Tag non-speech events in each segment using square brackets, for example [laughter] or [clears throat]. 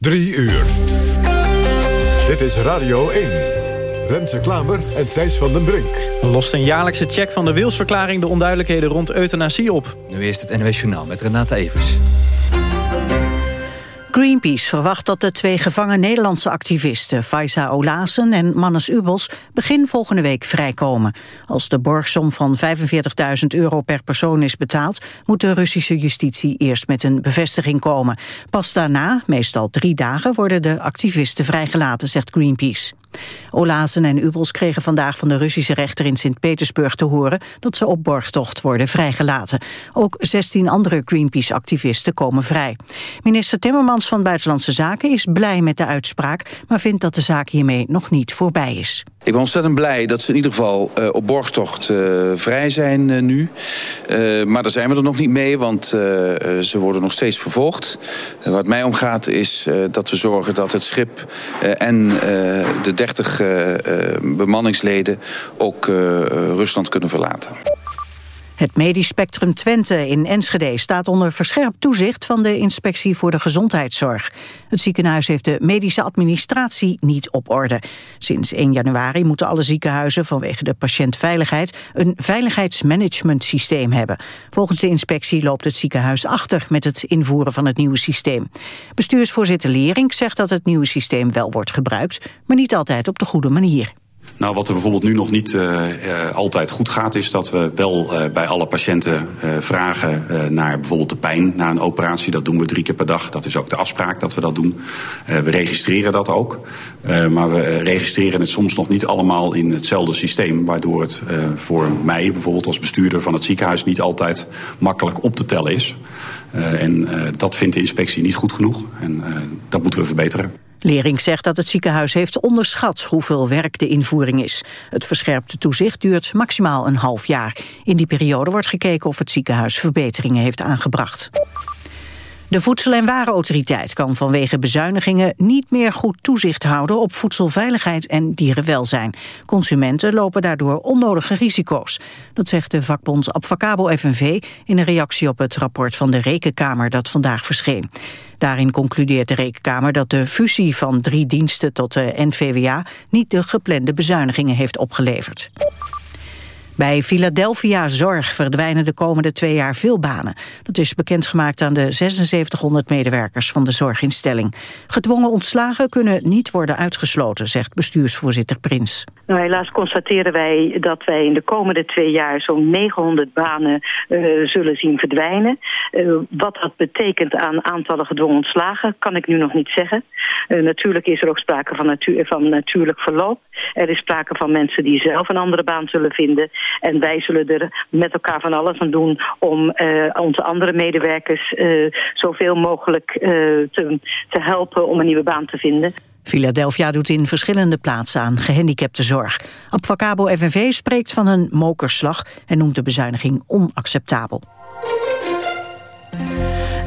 Drie uur. Dit is Radio 1. Renze Klamer en Thijs van den Brink. Lost een jaarlijkse check van de wilsverklaring... de onduidelijkheden rond euthanasie op. Nu eerst het NWS Journaal met Renate Evers. Greenpeace verwacht dat de twee gevangen Nederlandse activisten... Faiza Olazen en Mannes Ubels begin volgende week vrijkomen. Als de borgsom van 45.000 euro per persoon is betaald... moet de Russische justitie eerst met een bevestiging komen. Pas daarna, meestal drie dagen, worden de activisten vrijgelaten, zegt Greenpeace. Olazen en Ubels kregen vandaag van de Russische rechter in Sint-Petersburg te horen dat ze op borgtocht worden vrijgelaten. Ook 16 andere Greenpeace-activisten komen vrij. Minister Timmermans van Buitenlandse Zaken is blij met de uitspraak, maar vindt dat de zaak hiermee nog niet voorbij is. Ik ben ontzettend blij dat ze in ieder geval uh, op borgtocht uh, vrij zijn uh, nu. maar daar zijn we er nog niet mee, want ze worden nog steeds vervolgd. wat mij omgaat is dat we zorgen dat het schip en de 30 bemanningsleden ook Rusland kunnen verlaten. Het medisch spectrum Twente in Enschede staat onder verscherpt toezicht van de Inspectie voor de Gezondheidszorg. Het ziekenhuis heeft de medische administratie niet op orde. Sinds 1 januari moeten alle ziekenhuizen vanwege de patiëntveiligheid een veiligheidsmanagementsysteem hebben. Volgens de inspectie loopt het ziekenhuis achter met het invoeren van het nieuwe systeem. Bestuursvoorzitter Lering zegt dat het nieuwe systeem wel wordt gebruikt, maar niet altijd op de goede manier. Nou, wat er bijvoorbeeld nu nog niet uh, uh, altijd goed gaat... is dat we wel uh, bij alle patiënten vragen naar bijvoorbeeld de pijn... na een operatie. Dat doen we drie keer per dag. Dat is ook de afspraak dat we dat doen. we registreren dat ook. maar we registreren het soms nog niet allemaal in hetzelfde systeem... waardoor het voor mij bijvoorbeeld als bestuurder van het ziekenhuis... niet altijd makkelijk op te tellen is. en dat vindt de inspectie niet goed genoeg. En dat moeten we verbeteren. Lering zegt dat het ziekenhuis heeft onderschat hoeveel werk de invoering is. Het verscherpte toezicht duurt maximaal een half jaar. In die periode wordt gekeken of het ziekenhuis verbeteringen heeft aangebracht. De Voedsel- en Warenautoriteit kan vanwege bezuinigingen niet meer goed toezicht houden op voedselveiligheid en dierenwelzijn. Consumenten lopen daardoor onnodige risico's. Dat zegt de vakbond Abfacabo FNV in een reactie op het rapport van de Rekenkamer dat vandaag verscheen. Daarin concludeert de Rekenkamer dat de fusie van drie diensten tot de NVWA niet de geplande bezuinigingen heeft opgeleverd. Bij Philadelphia Zorg verdwijnen de komende twee jaar veel banen. Dat is bekendgemaakt aan de 7600 medewerkers van de zorginstelling. Gedwongen ontslagen kunnen niet worden uitgesloten, zegt bestuursvoorzitter Prins. Nou, helaas constateren wij dat wij in de komende twee jaar zo'n 900 banen uh, zullen zien verdwijnen. Uh, wat dat betekent aan aantallen gedwongen ontslagen, kan ik nu nog niet zeggen. Uh, natuurlijk is er ook sprake van, van natuurlijk verloop. Er is sprake van mensen die zelf een andere baan zullen vinden. En wij zullen er met elkaar van alles aan doen om onze andere medewerkers zoveel mogelijk te, te helpen om een nieuwe baan te vinden. Philadelphia doet in verschillende plaatsen aan gehandicaptenzorg. Abfacabo FNV spreekt van een mokerslag en noemt de bezuiniging onacceptabel.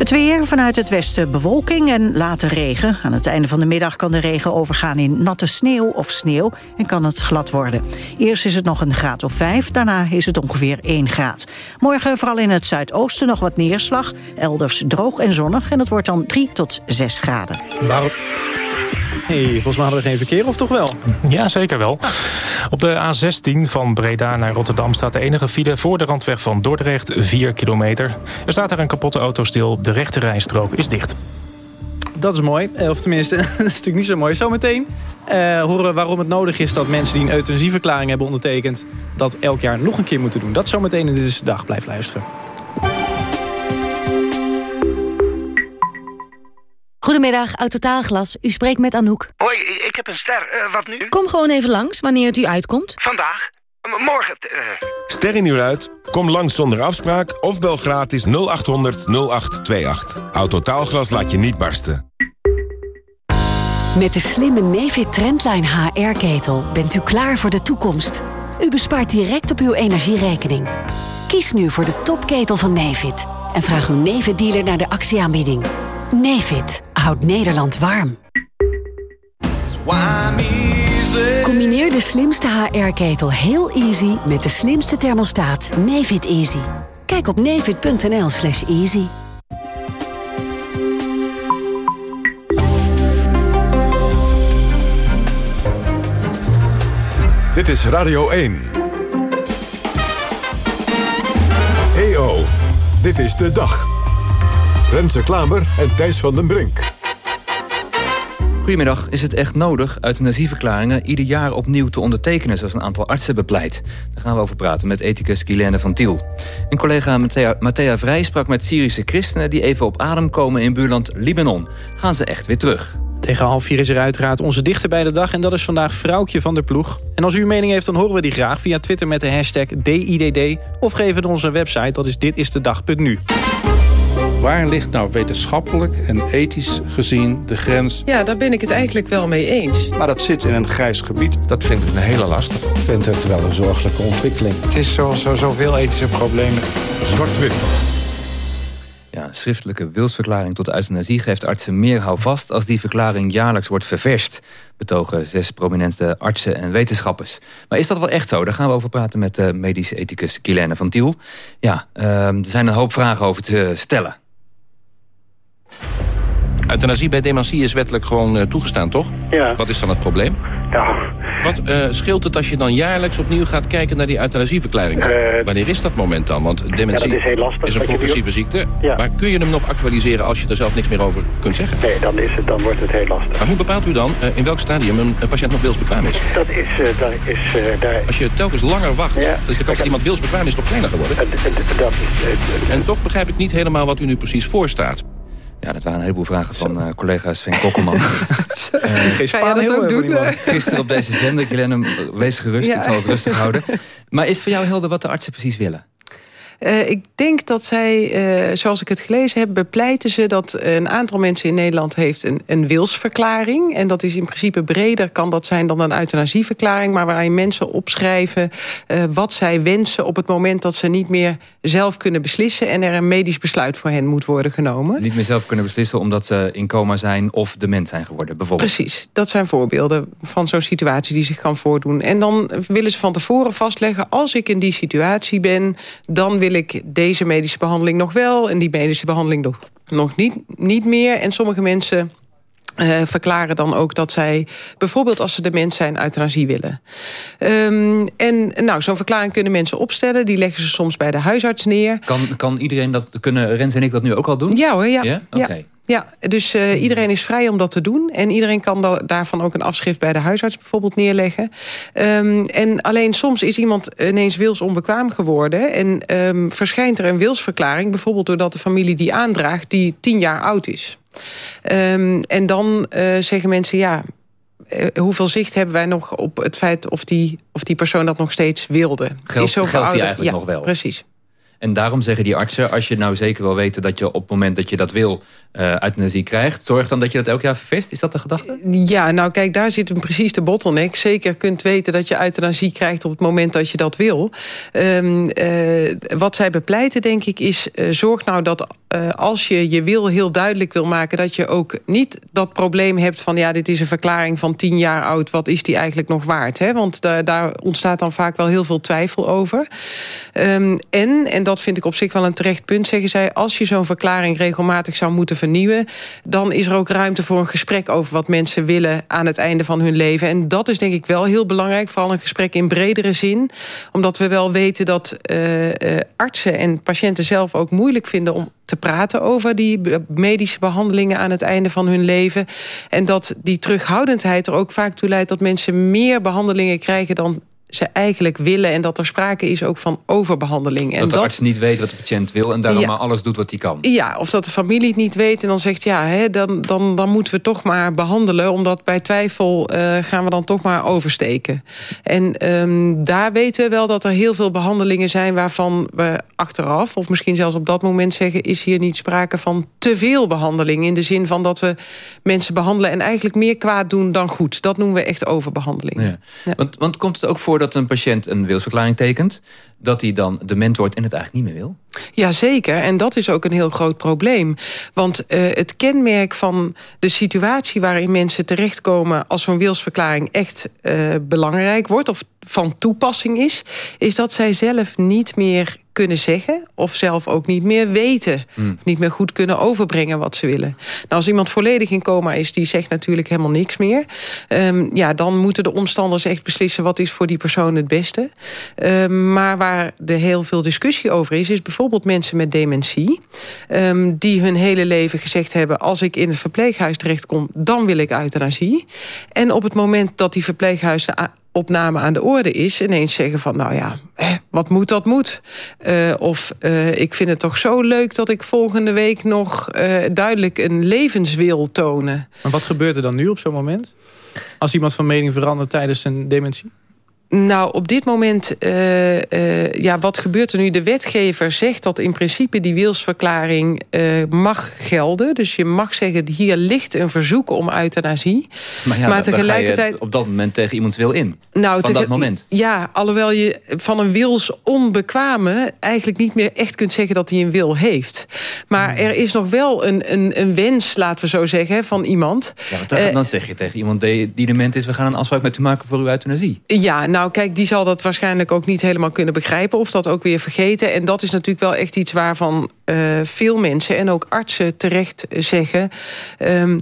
Het weer vanuit het westen bewolking en later regen. Aan het einde van de middag kan de regen overgaan in natte sneeuw of sneeuw... en kan het glad worden. Eerst is het nog een graad of vijf, daarna is het ongeveer 1 graad. Morgen vooral in het zuidoosten nog wat neerslag. Elders droog en zonnig en het wordt dan 3 tot 6 graden. Waarom? Hey, volgens mij hadden we geen verkeer, of toch wel? Ja, zeker wel. Op de A16 van Breda naar Rotterdam staat de enige file... voor de randweg van Dordrecht, 4 kilometer. Er staat er een kapotte auto stil, de rechte rijstrook is dicht. Dat is mooi, eh, of tenminste, [laughs] dat is natuurlijk niet zo mooi. Zometeen uh, horen we waarom het nodig is dat mensen die een euthanasieverklaring hebben ondertekend... dat elk jaar nog een keer moeten doen. Dat zometeen in deze dag. Blijf luisteren. Goedemiddag, Autotaalglas. U spreekt met Anouk. Hoi, ik heb een ster. Uh, wat nu? Kom gewoon even langs, wanneer het u uitkomt. Vandaag? M morgen? Uh... Ster in uur uit? Kom langs zonder afspraak of bel gratis 0800 0828. Autotaalglas laat je niet barsten. Met de slimme Nefit Trendline HR-ketel bent u klaar voor de toekomst. U bespaart direct op uw energierekening. Kies nu voor de topketel van Nefit. En vraag uw Nefit-dealer naar de actieaanbieding. Nevid houdt Nederland warm. Combineer de slimste HR-ketel heel easy met de slimste thermostaat Nevid Easy. Kijk op nevid.nl slash easy. Dit is Radio 1. EO, dit is de dag. Renze Klamer en Thijs van den Brink. Goedemiddag. Is het echt nodig euthanasieverklaringen ieder jaar opnieuw te ondertekenen... zoals een aantal artsen bepleit? Daar gaan we over praten met ethicus Guilaine van Tiel. En collega Matthea, Matthea Vrij sprak met Syrische christenen... die even op adem komen in buurland Libanon. Gaan ze echt weer terug? Tegen half vier is er uiteraard onze dichter bij de dag... en dat is vandaag Vrouwtje van der Ploeg. En als u een mening heeft, dan horen we die graag via Twitter met de hashtag DIDD... of geef het onze website, dat is ditistedag.nu. Waar ligt nou wetenschappelijk en ethisch gezien de grens? Ja, daar ben ik het eigenlijk wel mee eens. Maar dat zit in een grijs gebied. Dat vind ik een hele lastig. Ik vind het wel een zorgelijke ontwikkeling. Het is zoals zo, zoveel ethische problemen. Zwart-wit. Ja, een schriftelijke wilsverklaring tot euthanasie geeft artsen meer houvast als die verklaring jaarlijks wordt ververst. Betogen zes prominente artsen en wetenschappers. Maar is dat wel echt zo? Daar gaan we over praten met de medische ethicus Kilene van Tiel. Ja, uh, er zijn een hoop vragen over te stellen. Euthanasie bij dementie is wettelijk gewoon uh, toegestaan, toch? Ja. Wat is dan het probleem? Ja. Wat uh, scheelt het als je dan jaarlijks opnieuw gaat kijken naar die euthanasieverklaringen? Uh, Wanneer is dat moment dan? Want dementie ja, is, heel lastig, is, een progressieve ziekte. Ja. Maar kun je hem nog actualiseren als je er zelf niks meer over kunt zeggen? Nee, dan, is het, dan wordt het heel lastig. Maar hoe bepaalt u dan uh, in welk stadium een, een, patiënt nog wilsbekwaam is? Dat is... dat is daar... Als je telkens langer wacht, ja. is de kans dat iemand wilsbekwaam is toch kleiner geworden? dat is, en toch begrijp ik niet helemaal wat u nu precies voorstaat. Ja, dat waren een heleboel vragen van uh, collega Sven Kokkelman. uh, Ga je dat ook doen? Gisteren op deze zender, Glenn, wees gerust, ja. ik zal het rustig [laughs] houden. Maar is het voor jou helder wat de artsen precies willen? Uh, ik denk dat zij, uh, zoals ik het gelezen heb, bepleiten ze dat een aantal mensen in Nederland heeft een, een wilsverklaring. En dat is in principe breder, kan dat zijn dan een euthanasieverklaring, maar waarin mensen opschrijven uh, wat zij wensen op het moment dat ze niet meer zelf kunnen beslissen en er een medisch besluit voor hen moet worden genomen. Niet meer zelf kunnen beslissen omdat ze in coma zijn of dement zijn geworden, bijvoorbeeld. Precies, dat zijn voorbeelden van zo'n situatie die zich kan voordoen. En dan willen ze van tevoren vastleggen, als ik in die situatie ben, dan wil ik deze medische behandeling nog wel... en die medische behandeling nog, nog niet, niet meer. En sommige mensen... Uh, verklaren dan ook dat zij bijvoorbeeld als ze dement zijn euthanasie willen. Um, en nou, zo'n verklaring kunnen mensen opstellen. Die leggen ze soms bij de huisarts neer. Kan, kan iedereen dat, kunnen Rens en ik dat nu ook al doen? Ja hoor, ja. ja? Oké. Okay. Ja. Ja, dus uh, iedereen is vrij om dat te doen. En iedereen kan da daarvan ook een afschrift bij de huisarts bijvoorbeeld neerleggen. Um, en alleen soms is iemand ineens wilsonbekwaam geworden... en um, verschijnt er een wilsverklaring... bijvoorbeeld doordat de familie die aandraagt... die tien jaar oud is. Um, en dan uh, zeggen mensen, ja... Uh, hoeveel zicht hebben wij nog op het feit of die, of die persoon dat nog steeds wilde? Geld, is zo geldt die eigenlijk ja, nog wel? precies. En daarom zeggen die artsen, als je nou zeker wil weten... dat je op het moment dat je dat wil uh, euthanasie krijgt... zorg dan dat je dat elk jaar vervest. Is dat de gedachte? Ja, nou kijk, daar zit hem precies de bottleneck. Zeker kunt weten dat je euthanasie krijgt op het moment dat je dat wil. Um, uh, wat zij bepleiten, denk ik, is... Uh, zorg nou dat als je je wil heel duidelijk wil maken... dat je ook niet dat probleem hebt van... ja, dit is een verklaring van tien jaar oud... wat is die eigenlijk nog waard? Hè? Want da daar ontstaat dan vaak wel heel veel twijfel over. Um, en, en dat vind ik op zich wel een terecht punt, zeggen zij... als je zo'n verklaring regelmatig zou moeten vernieuwen... dan is er ook ruimte voor een gesprek over wat mensen willen... aan het einde van hun leven. En dat is denk ik wel heel belangrijk. Vooral een gesprek in bredere zin. Omdat we wel weten dat uh, uh, artsen en patiënten zelf ook moeilijk vinden... om te praten over die medische behandelingen aan het einde van hun leven. En dat die terughoudendheid er ook vaak toe leidt... dat mensen meer behandelingen krijgen dan ze eigenlijk willen... en dat er sprake is ook van overbehandeling. Dat en de arts niet weet wat de patiënt wil... en daarom Ja. maar alles doet wat hij kan. Ja, of dat de familie het niet weet en dan zegt... ja, hè, dan, dan, dan moeten we toch maar behandelen... omdat bij twijfel uh, gaan we dan toch maar oversteken. En um, daar weten we wel dat er heel veel behandelingen zijn... waarvan we achteraf, of misschien zelfs op dat moment zeggen... is hier niet sprake van te veel behandeling... in de zin van dat we mensen behandelen... en eigenlijk meer kwaad doen dan goed. Dat noemen we echt overbehandeling. Ja. Want, want komt het ook voor dat een patiënt een wilsverklaring tekent... dat hij dan dement wordt en het eigenlijk niet meer wil? Jazeker, en dat is ook een heel groot probleem. Want uh, het kenmerk van de situatie waarin mensen terechtkomen... als zo'n wilsverklaring echt uh, belangrijk wordt of van toepassing is... is dat zij zelf niet meer kunnen zeggen... of zelf ook niet meer weten. Hmm. Of niet meer goed kunnen overbrengen wat ze willen. Nou, als iemand volledig in coma is, die zegt natuurlijk helemaal niks meer. Ehm, ja, dan moeten de omstanders echt beslissen... wat is voor die persoon het beste. Um, maar waar er heel veel discussie over is... is bijvoorbeeld mensen met dementie... Um, die hun hele leven gezegd hebben... als ik in het verpleeghuis terechtkom, dan wil ik euthanasie. En op het moment dat die verpleeghuisopname aan de orde is... ineens zeggen van, nou ja, wat moet dat moet. Uh, of uh, ik vind het toch zo leuk dat ik volgende week nog uh, duidelijk een levenswil tonen. Maar wat gebeurt er dan nu op zo'n moment? Als iemand van mening verandert tijdens een dementie? Nou, op dit moment, uh, uh, ja, wat gebeurt er nu? De wetgever zegt dat in principe die wilsverklaring uh, mag gelden. Dus je mag zeggen, hier ligt een verzoek om euthanasie. Maar, ja, maar tegelijkertijd... op dat moment tegen iemands wil in. Nou, van dat moment. Ja, alhoewel je van een wils onbekwame... eigenlijk niet meer echt kunt zeggen dat hij een wil heeft. Maar hmm. er is nog wel een, een, een wens, laten we zo zeggen, van iemand. Ja, dan, dan zeg je tegen iemand die, die dement is... we gaan een afspraak met u maken voor uw euthanasie. Ja, nou nou, kijk, die zal dat waarschijnlijk ook niet helemaal kunnen begrijpen... of dat ook weer vergeten. En dat is natuurlijk wel echt iets waarvan uh, veel mensen... en ook artsen terecht zeggen... Um,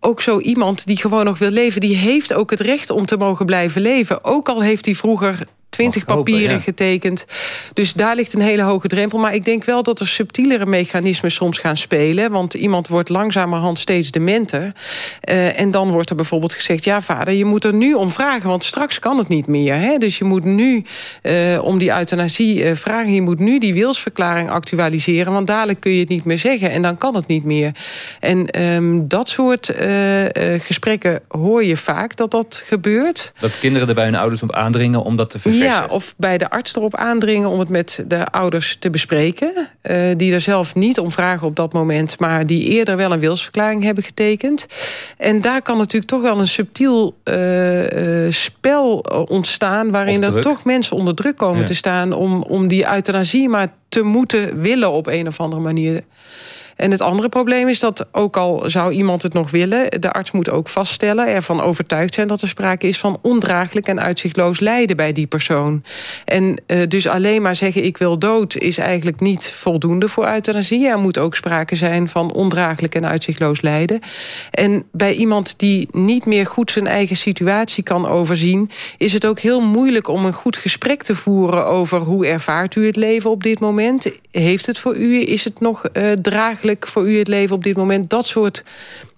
ook zo iemand die gewoon nog wil leven... die heeft ook het recht om te mogen blijven leven. Ook al heeft hij vroeger twintig papieren hopen, ja. getekend. Dus daar ligt een hele hoge drempel. Maar ik denk wel dat er subtielere mechanismen soms gaan spelen. Want iemand wordt langzamerhand steeds dementer. Uh, en dan wordt er bijvoorbeeld gezegd... ja vader, je moet er nu om vragen, want straks kan het niet meer. Hè? Dus je moet nu uh, om die euthanasie uh, vragen. Je moet nu die wilsverklaring actualiseren... want dadelijk kun je het niet meer zeggen en dan kan het niet meer. En um, dat soort gesprekken hoor je vaak dat dat gebeurt. Dat kinderen er bij hun ouders op aandringen om dat te Ja, of bij de arts erop aandringen om het met de ouders te bespreken. Uh, die er zelf niet om vragen op dat moment... maar die eerder wel een wilsverklaring hebben getekend. En daar kan natuurlijk toch wel een subtiel uh, uh, spel ontstaan... waarin er toch mensen onder druk komen ja. te staan... Om, om die euthanasie maar te moeten willen op een of andere manier... En het andere probleem is dat ook al zou iemand het nog willen... de arts moet ook vaststellen, ervan overtuigd zijn... dat er sprake is van ondraaglijk en uitzichtloos lijden bij die persoon. En uh, dus alleen maar zeggen ik wil dood... is eigenlijk niet voldoende voor euthanasie. Er moet ook sprake zijn van ondraaglijk en uitzichtloos lijden. En bij iemand die niet meer goed zijn eigen situatie kan overzien... is het ook heel moeilijk om een goed gesprek te voeren... over hoe ervaart u het leven op dit moment? Heeft het voor u, is het nog uh, voor u het leven op dit moment? Dat soort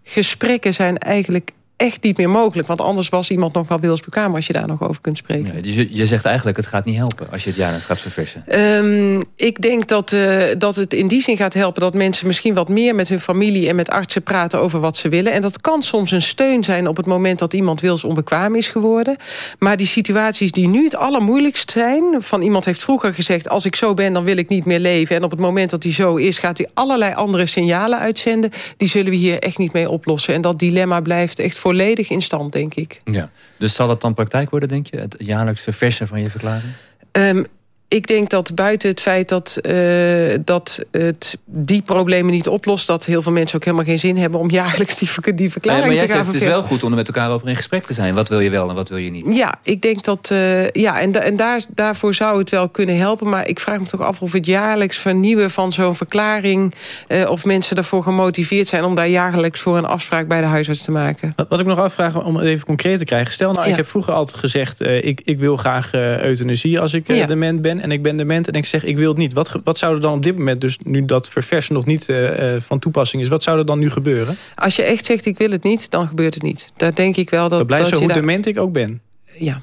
gesprekken zijn eigenlijk echt niet meer mogelijk. Want anders was iemand nog wel wilsbekwaam als je daar nog over kunt spreken. Ja, dus je, je, zegt eigenlijk het gaat niet helpen als je het jaarlijks gaat verversen. Um, ik denk dat, uh, dat het in die zin gaat helpen dat mensen misschien wat meer met hun familie en met artsen praten over wat ze willen. En dat kan soms een steun zijn op het moment dat iemand wilsonbekwaam is geworden. Maar die situaties die nu het allermoeilijkst zijn, van iemand heeft vroeger gezegd als ik zo ben dan wil ik niet meer leven. En op het moment dat hij zo is gaat hij allerlei andere signalen uitzenden. Die zullen we hier echt niet mee oplossen. En dat dilemma blijft echt volledig in stand, denk ik. Ja. Dus zal dat dan praktijk worden, denk je? Het jaarlijks verversen van je verklaring? Um, ik denk dat buiten het feit dat, uh, dat het die problemen niet oplost... dat heel veel mensen ook helemaal geen zin hebben... om jaarlijks die, die verklaring ja, maar te gaan zegt, Het is wel goed om er met elkaar over in gesprek te zijn. Wat wil je wel en wat wil je niet? Ja, ik denk dat... Uh, ja, en, en daar, daarvoor zou het wel kunnen helpen. Maar ik vraag me toch af of het jaarlijks vernieuwen van zo'n verklaring... Uh, of mensen ervoor gemotiveerd zijn... om daar jaarlijks voor een afspraak bij de huisarts te maken. Wat, wat ik nog afvraag om het even concreet te krijgen. Stel nou, ja. ik heb vroeger altijd gezegd... ik, ik wil graag euthanasie als ik ja. dement ben... en ik ben dement en ik zeg ik wil het niet. Wat, wat zou er dan op dit moment, dus nu dat verversen nog niet uh, van toepassing is... wat zou er dan nu gebeuren? Als je echt zegt ik wil het niet, dan gebeurt het niet. Daar denk ik wel dat... Dat blijft dat zo hoe daar... dement ik ook ben? Ja.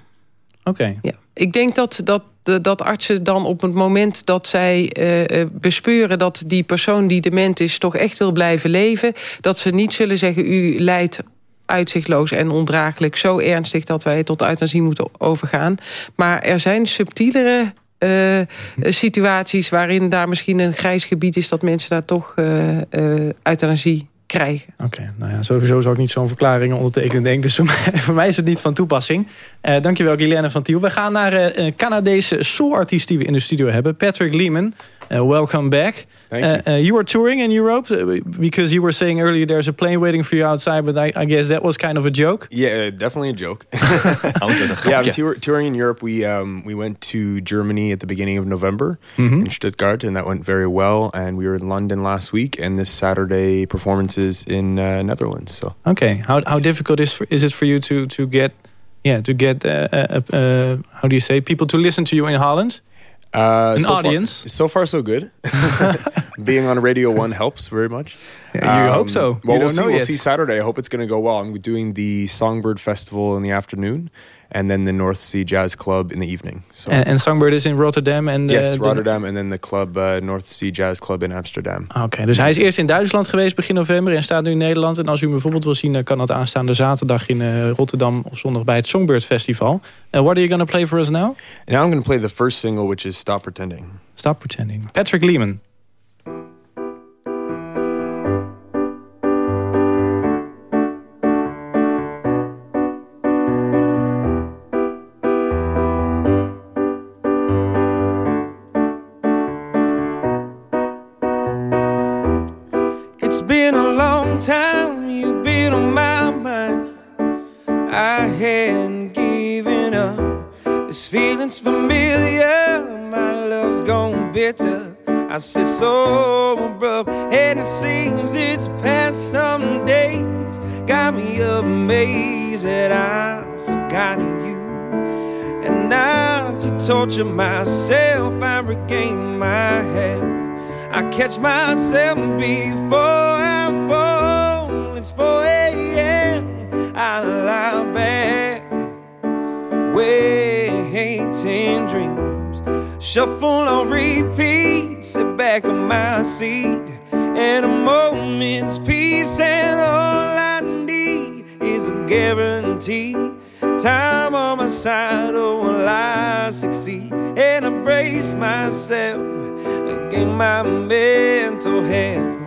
Oké. Okay. Ja. Ik denk dat, dat, dat artsen dan op het moment dat zij uh, bespeuren... dat die persoon die dement is toch echt wil blijven leven... dat ze niet zullen zeggen u leidt uitzichtloos en ondraaglijk... zo ernstig dat wij tot euthanasie moeten overgaan. Maar er zijn subtielere uh, situaties waarin daar misschien een grijs gebied is... dat mensen daar toch uh, euthanasie krijgen. Oké, nou ja, sowieso zou ik niet zo'n verklaring ondertekenen, denk Dus [laughs] voor mij, is het niet van toepassing. Uh, dankjewel, Guilaine van Tiel. We gaan naar een uh, Canadese soulartiest die we in de studio hebben. Patrick Lehman. Uh, welcome back. Thank you. Uh, you were touring in Europe uh, because you were saying earlier there's a plane waiting for you outside, but I, I guess that was kind of a joke. Yeah, definitely a joke. [laughs] [laughs] yeah, I'm tour touring in Europe. We um, we went to Germany at the beginning of November mm -hmm. in Stuttgart, and that went very well. And we were in London last week, and this Saturday performances in uh, Netherlands. So okay, how how difficult is for, is it for you to to get yeah to get uh, uh, uh, how do you say people to listen to you in Holland? Uh, An so audience. Far, so far, so good. [laughs] Being on Radio One helps very much. Yeah, you um, hope so. Well, you we'll see. We'll yet. see Saturday. I hope it's going to go well. I'm doing the Songbird Festival in the afternoon, and then the North Sea Jazz Club in the evening. So. And, and Songbird is in Rotterdam. En yes, Rotterdam, and then the club uh, North Sea Jazz Club in Amsterdam. Oké, dus hij is eerst in Duitsland geweest begin november en staat nu in Nederland. En als u hem bijvoorbeeld wil zien, dan kan dat aanstaande zaterdag in eh, Rotterdam of zondag bij het Songbird Festival. Uh, what are you going to play for us now? And now I'm going to play the first single, which is "Stop Pretending." Stop pretending. Patrick Lehman. I said so abrupt, and it seems it's past some days. Got me amazed that I've forgotten you. And now to torture myself, I regain my health. I catch myself before I fall. It's 4 a.m. I lie back, waiting dreams. Shuffle on repeat, sit back on my seat. And a moment's peace, and all I need is a guarantee. Time on my side, oh, will I succeed? And I brace myself against my mental health.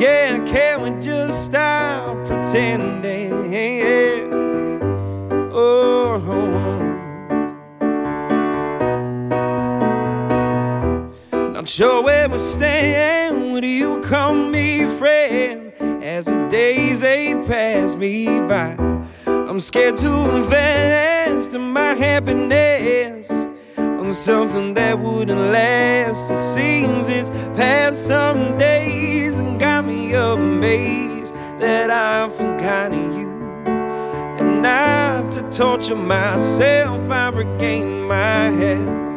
Yeah, can we just stop pretending? Sure where we stand. Would you call me friend? As the days they pass me by, I'm scared to invest in my happiness on something that wouldn't last. It seems it's past some days and got me amazed that I've forgotten you. And not to torture myself, I regain my health.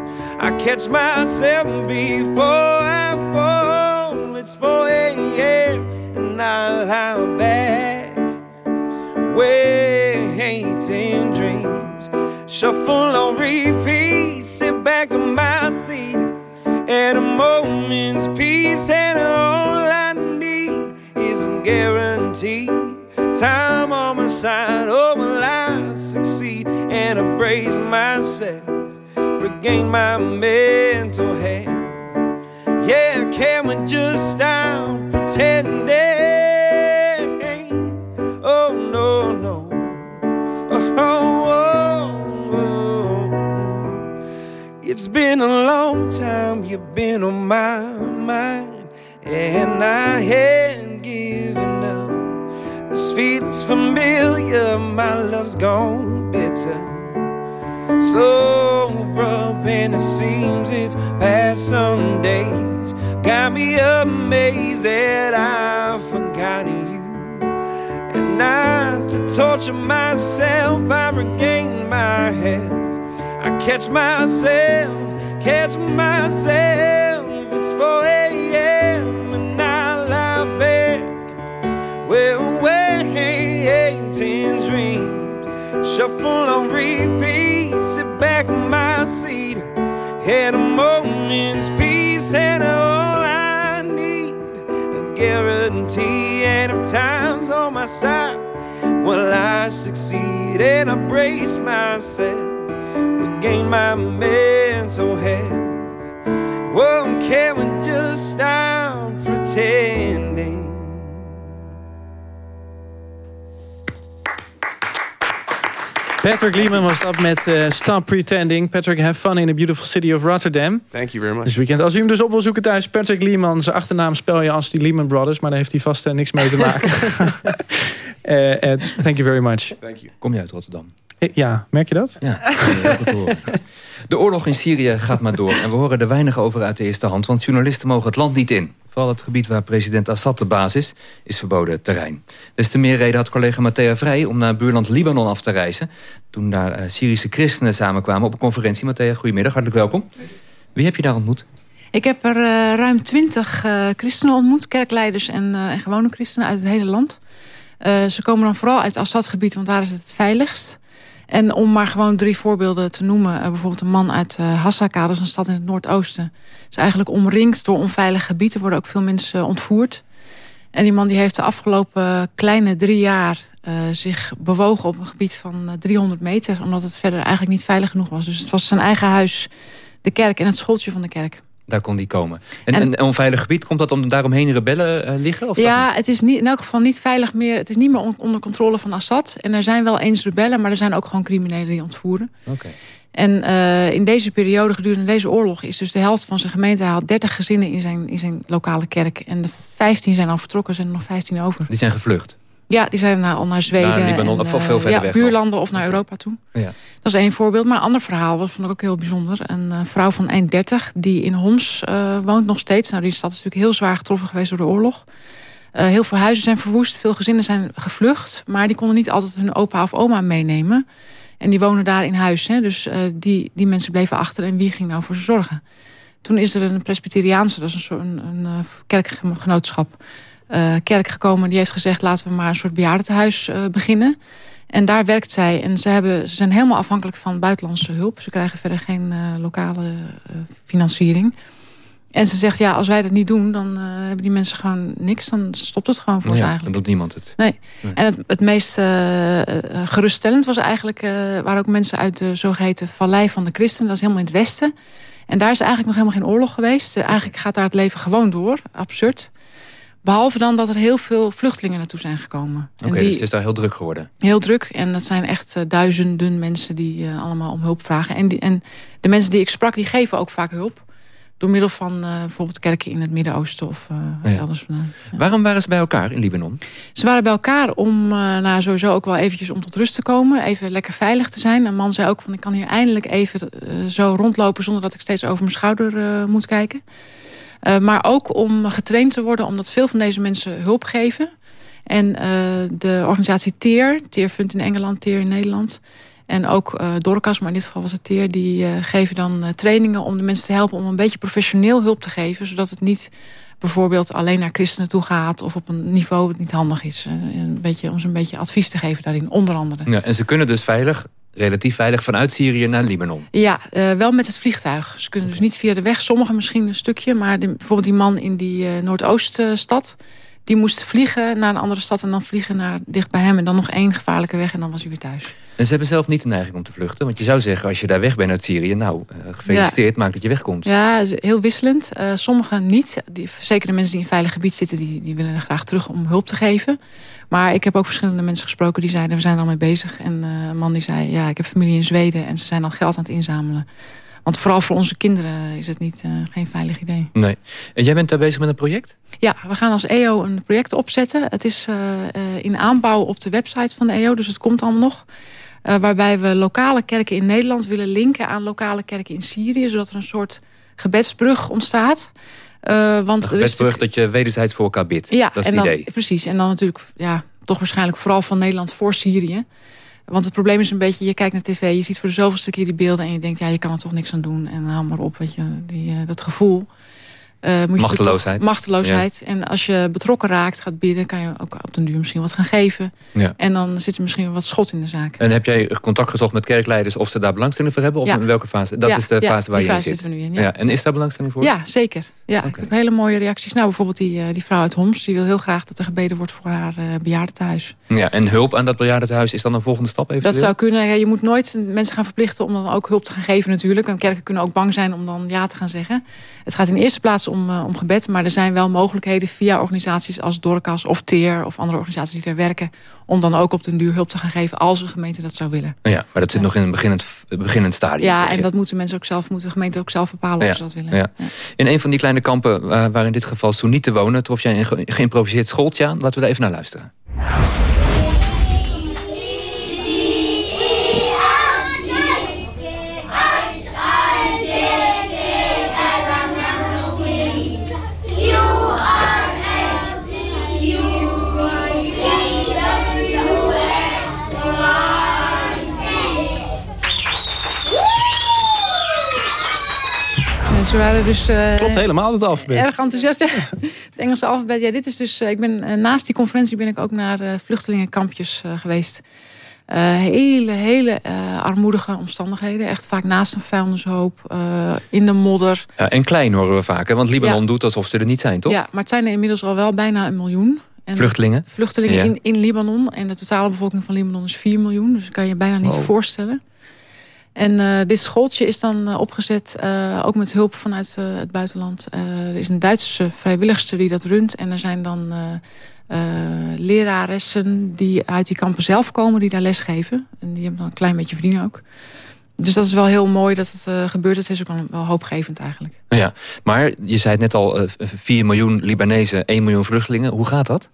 I catch myself before I fall. It's 4 a.m. and I lie back, waiting dreams. Shuffle on repeat, sit back in my seat. And a moment's peace, and all I need is a guarantee. Time on my side, oh, will I succeed and embrace myself, regain my mental health. Yeah, can we just stop pretending? Oh, no, no. Oh, oh, oh, oh. It's been a long time you've been on my mind, and I hadn't given up. This feeling's familiar, my love's gone bitter. So abrupt, and it seems it's past some days. Got me amazed that I've forgotten you. And not to torture myself, I regain my health. I catch myself, catch myself. It's 4 a.m. and I lie back. We're dreams. Shuffle on repeat, sit back in my seat. Had a moment's peace, and all I need a guarantee. And if time's on my side, will I succeed? And I brace myself, regain my mental health. Well, can we just stop pretending? Patrick Lehman was dat met uh, Stop Pretending. Patrick, have fun in the beautiful city of Rotterdam. Thank you very much. This weekend. Als u hem dus op wil zoeken thuis, Patrick Lehman. Zijn achternaam spel je als die Lehman Brothers. Maar daar heeft hij vast uh, niks mee te maken. uh, [laughs] [laughs] thank you very much. Thank you. Kom je uit Rotterdam? Ja, merk je dat? Ja, [laughs] De oorlog in Syrië gaat maar door. En we horen er weinig over uit de eerste hand. Want journalisten mogen het land niet in. Vooral het gebied waar president Assad de baas is, is verboden terrein. Des te meer reden had collega Matthea Vrij om naar buurland Libanon af te reizen. Toen daar uh, Syrische christenen samenkwamen op een conferentie. Matthea, goedemiddag, hartelijk welkom. Wie heb je daar ontmoet? Ik heb er uh, ruim twintig uh, christenen ontmoet. Kerkleiders en, en, gewone christenen uit het hele land. ze komen dan vooral uit Assad-gebied, want daar is het het veiligst. En om maar gewoon drie voorbeelden te noemen. bijvoorbeeld een man uit Hassaka, dat is een stad in het noordoosten is eigenlijk omringd door onveilige gebieden. Worden ook veel mensen ontvoerd. En die man die heeft de afgelopen kleine drie jaar zich bewogen op een gebied van 300 eh, meter. Omdat het verder eigenlijk niet veilig genoeg was. Dus het was zijn eigen huis, de kerk en het schooltje van de kerk. Daar kon die komen. En, een onveilig gebied, komt dat om daaromheen rebellen uh, liggen? Of ja, het is niet, in elk geval niet veilig meer. Het is niet meer onder controle van Assad. En er zijn wel eens rebellen, maar er zijn ook gewoon criminelen die ontvoeren. Oké. En uh, in deze periode, gedurende deze oorlog... is dus de helft van zijn gemeente... hij had 30 gezinnen in zijn, in zijn lokale kerk. En de 15 zijn al vertrokken, zijn er nog 15 over. Die zijn gevlucht? Ja, die zijn al naar Zweden. Naar Libanon, of veel verder ja, weg. buurlanden of naar Europa toe. Ja. Dat is één voorbeeld. Maar een ander verhaal, dat vond ik ook heel bijzonder. Een uh, vrouw van 1,30 die in Homs uh, woont nog steeds. Nou, die stad is natuurlijk heel zwaar getroffen geweest door de oorlog. heel veel huizen zijn verwoest, veel gezinnen zijn gevlucht. Maar die konden niet altijd hun opa of oma meenemen. En die wonen daar in huis. Hè? Dus uh, die, die mensen bleven achter. En wie ging nou voor ze zorgen? Toen is er een Presbyteriaanse, dat is een, soort, een, een kerkgenootschap, uh, kerk gekomen. Die heeft gezegd, laten we maar een soort bejaardentehuis beginnen. En daar werkt zij. En ze, hebben, ze zijn helemaal afhankelijk van buitenlandse hulp. Ze krijgen verder geen lokale financiering. En ze zegt, ja, als wij dat niet doen, dan hebben die mensen gewoon niks. Dan stopt het gewoon voor ja, ze eigenlijk. dan doet niemand het. Nee. nee. En het, het meest geruststellend was eigenlijk... Waren ook mensen uit de zogeheten Vallei van de Christen. Dat is helemaal in het westen. En daar is eigenlijk nog helemaal geen oorlog geweest. eigenlijk gaat daar het leven gewoon door. Absurd. Behalve dan dat er heel veel vluchtelingen naartoe zijn gekomen. Oké, okay, dus het is daar heel druk geworden? Heel druk. En dat zijn echt uh, duizenden mensen die uh, allemaal om hulp vragen. En, die, en de mensen die ik sprak, die geven ook vaak hulp. Door middel van uh, bijvoorbeeld kerken in het Midden-Oosten of ja. elders vandaan. Ja. Waarom waren ze bij elkaar in Libanon? Ze waren bij elkaar om nou, sowieso ook wel eventjes om tot rust te komen. Even lekker veilig te zijn. Een man zei ook van ik kan hier eindelijk even zo rondlopen... zonder dat ik steeds over mijn schouder moet kijken. Maar ook om getraind te worden omdat veel van deze mensen hulp geven. En de organisatie TEER, TEER in Engeland, TEER in Nederland... En ook uh, Dorcas, maar in dit geval was het TEER... die geven dan trainingen om de mensen te helpen... om een beetje professioneel hulp te geven... zodat het niet bijvoorbeeld alleen naar christenen toe gaat... of op een niveau dat niet handig is. Een beetje, om ze een beetje advies te geven daarin, onder andere. Ja, en ze kunnen dus veilig, relatief veilig... vanuit Syrië naar Libanon? Ja, wel met het vliegtuig. Ze kunnen dus niet via de weg, sommigen misschien een stukje... maar de, bijvoorbeeld die man in die Noordooststad... die moest vliegen naar een andere stad... en dan vliegen naar dicht bij hem... en dan nog één gevaarlijke weg en dan was hij weer thuis. En ze hebben zelf niet de neiging om te vluchten. Want je zou zeggen, als je daar weg bent uit Syrië... nou, uh, gefeliciteerd, ja. maak dat je wegkomt. Ja, heel wisselend. Uh, sommigen niet. Die, zeker de mensen die in veilig gebied zitten... Die, die willen graag terug om hulp te geven. Maar ik heb ook verschillende mensen gesproken die zeiden... we zijn er al mee bezig. En uh, een man die zei, ja, ik heb familie in Zweden... en ze zijn al geld aan het inzamelen. Want vooral voor onze kinderen is het niet, geen veilig idee. Nee. En jij bent daar bezig met een project? Ja, we gaan als EO een project opzetten. Het is in aanbouw op de website van de EO, dus het komt allemaal nog... Uh, waarbij we lokale kerken in Nederland willen linken aan lokale kerken in Syrië. Zodat er een soort gebedsbrug ontstaat. Want een gebedsbrug dat je wederzijds voor elkaar bidt. Ja, dat is en het dan, idee. Precies. En dan natuurlijk ja, toch waarschijnlijk vooral van Nederland voor Syrië. Want het probleem is een beetje, je kijkt naar tv... je ziet voor de zoveelste keer die beelden... en je denkt, ja, je kan er toch niks aan doen. En hou maar op, je, die, uh, dat gevoel... Uh, moet machteloosheid. Je machteloosheid. Ja. En als je betrokken raakt, gaat bidden... kan je ook op den duur misschien wat gaan geven. Ja. En dan zit er misschien wat schot in de zaak. En heb jij contact gezocht met kerkleiders... of ze daar belangstelling voor hebben? Of ja. in welke fase? Dat is de fase waar je in zit. Nu in, ja. En is daar belangstelling voor? Ja, zeker. Ja, okay. Ik heb hele mooie reacties. Nou, bijvoorbeeld die, uh, die vrouw uit Homs... die wil heel graag dat er gebeden wordt voor haar uh, bejaardentehuis. Ja, en hulp aan dat bejaardentehuis is dan een volgende stap eventueel? Dat zou kunnen. Ja, je moet nooit mensen gaan verplichten... om dan ook hulp te gaan geven natuurlijk. En kerken kunnen ook bang zijn om dan ja te gaan zeggen. Het gaat in eerste plaats om, uh, om gebed. Maar er zijn wel mogelijkheden via organisaties als Dorcas of TEER... of andere organisaties die daar werken... om dan ook op den duur hulp te gaan geven als een gemeente dat zou willen. Ja, maar dat zit nog in een beginnend, beginnend stadium. Ja, en dat moeten mensen ook zelf, moeten de gemeente ook zelf bepalen of ze dat willen. Ja. In een van die kleine kampen uh, waar in dit geval te wonen... trof jij een geïmproviseerd schooltje aan. Laten we daar even naar luisteren. Ze waren dus... Uh, Klopt helemaal, het alfabet. Erg enthousiast. [laughs] het Engelse alfabet. Ja, dit is dus... Uh, ik ben, uh, naast die conferentie ben ik ook naar vluchtelingenkampjes geweest. hele, hele armoedige omstandigheden. Echt vaak naast een vuilnishoop. in de modder. Ja, en klein horen we vaak. Hè? Want Libanon ja. doet alsof ze er niet zijn, toch? Ja, maar het zijn er inmiddels al wel bijna een miljoen. En vluchtelingen? Vluchtelingen ja. in, in Libanon. En de totale bevolking van Libanon is 4 miljoen. Dus dat kan je bijna niet wow. voorstellen. En uh, dit schooltje is dan uh, opgezet, uh, ook met hulp vanuit het buitenland. er is een Duitse vrijwilligster die dat runt. En er zijn dan leraressen die uit die kampen zelf komen, die daar lesgeven. En die hebben dan een klein beetje verdienen ook. Dus dat is wel heel mooi dat het gebeurt. Het is ook wel hoopgevend eigenlijk. Ja, maar je zei het net al, 4 miljoen Libanezen, 1 miljoen vluchtelingen. Hoe gaat dat?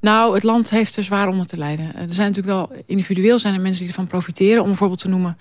Nou, het land heeft er zwaar onder te lijden. Er zijn natuurlijk wel, individueel zijn er mensen die ervan profiteren. Om een voorbeeld te noemen,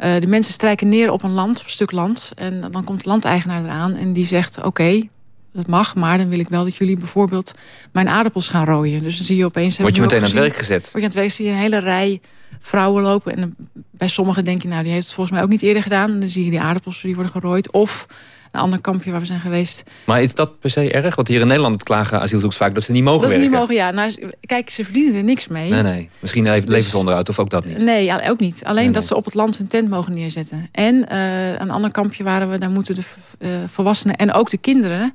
de mensen strijken neer op een land, op een stuk land. En dan komt de landeigenaar eraan en die zegt... oké, okay, dat mag, maar dan wil ik wel dat jullie bijvoorbeeld mijn aardappels gaan rooien. Dus dan zie je opeens... Word je meteen aan het werk gezet? Word je aan het werk, zie je een hele rij vrouwen lopen. En bij sommigen denk je, nou, die heeft het volgens mij ook niet eerder gedaan. En dan zie je die aardappels die worden gerooid. Of een ander kampje waar we zijn geweest. Maar is dat per se erg? Want hier in Nederland klagen asielzoekers vaak dat ze niet mogen dat werken. Dat ze niet mogen, ja. Nou, kijk, ze verdienen er niks mee. Nee, nee. Misschien dus, levensonderhoud of ook dat niet? Nee, ook niet. Alleen nee, dat ze op het land hun tent mogen neerzetten. En uh, een ander kampje waren we, daar moeten de uh, volwassenen en ook de kinderen...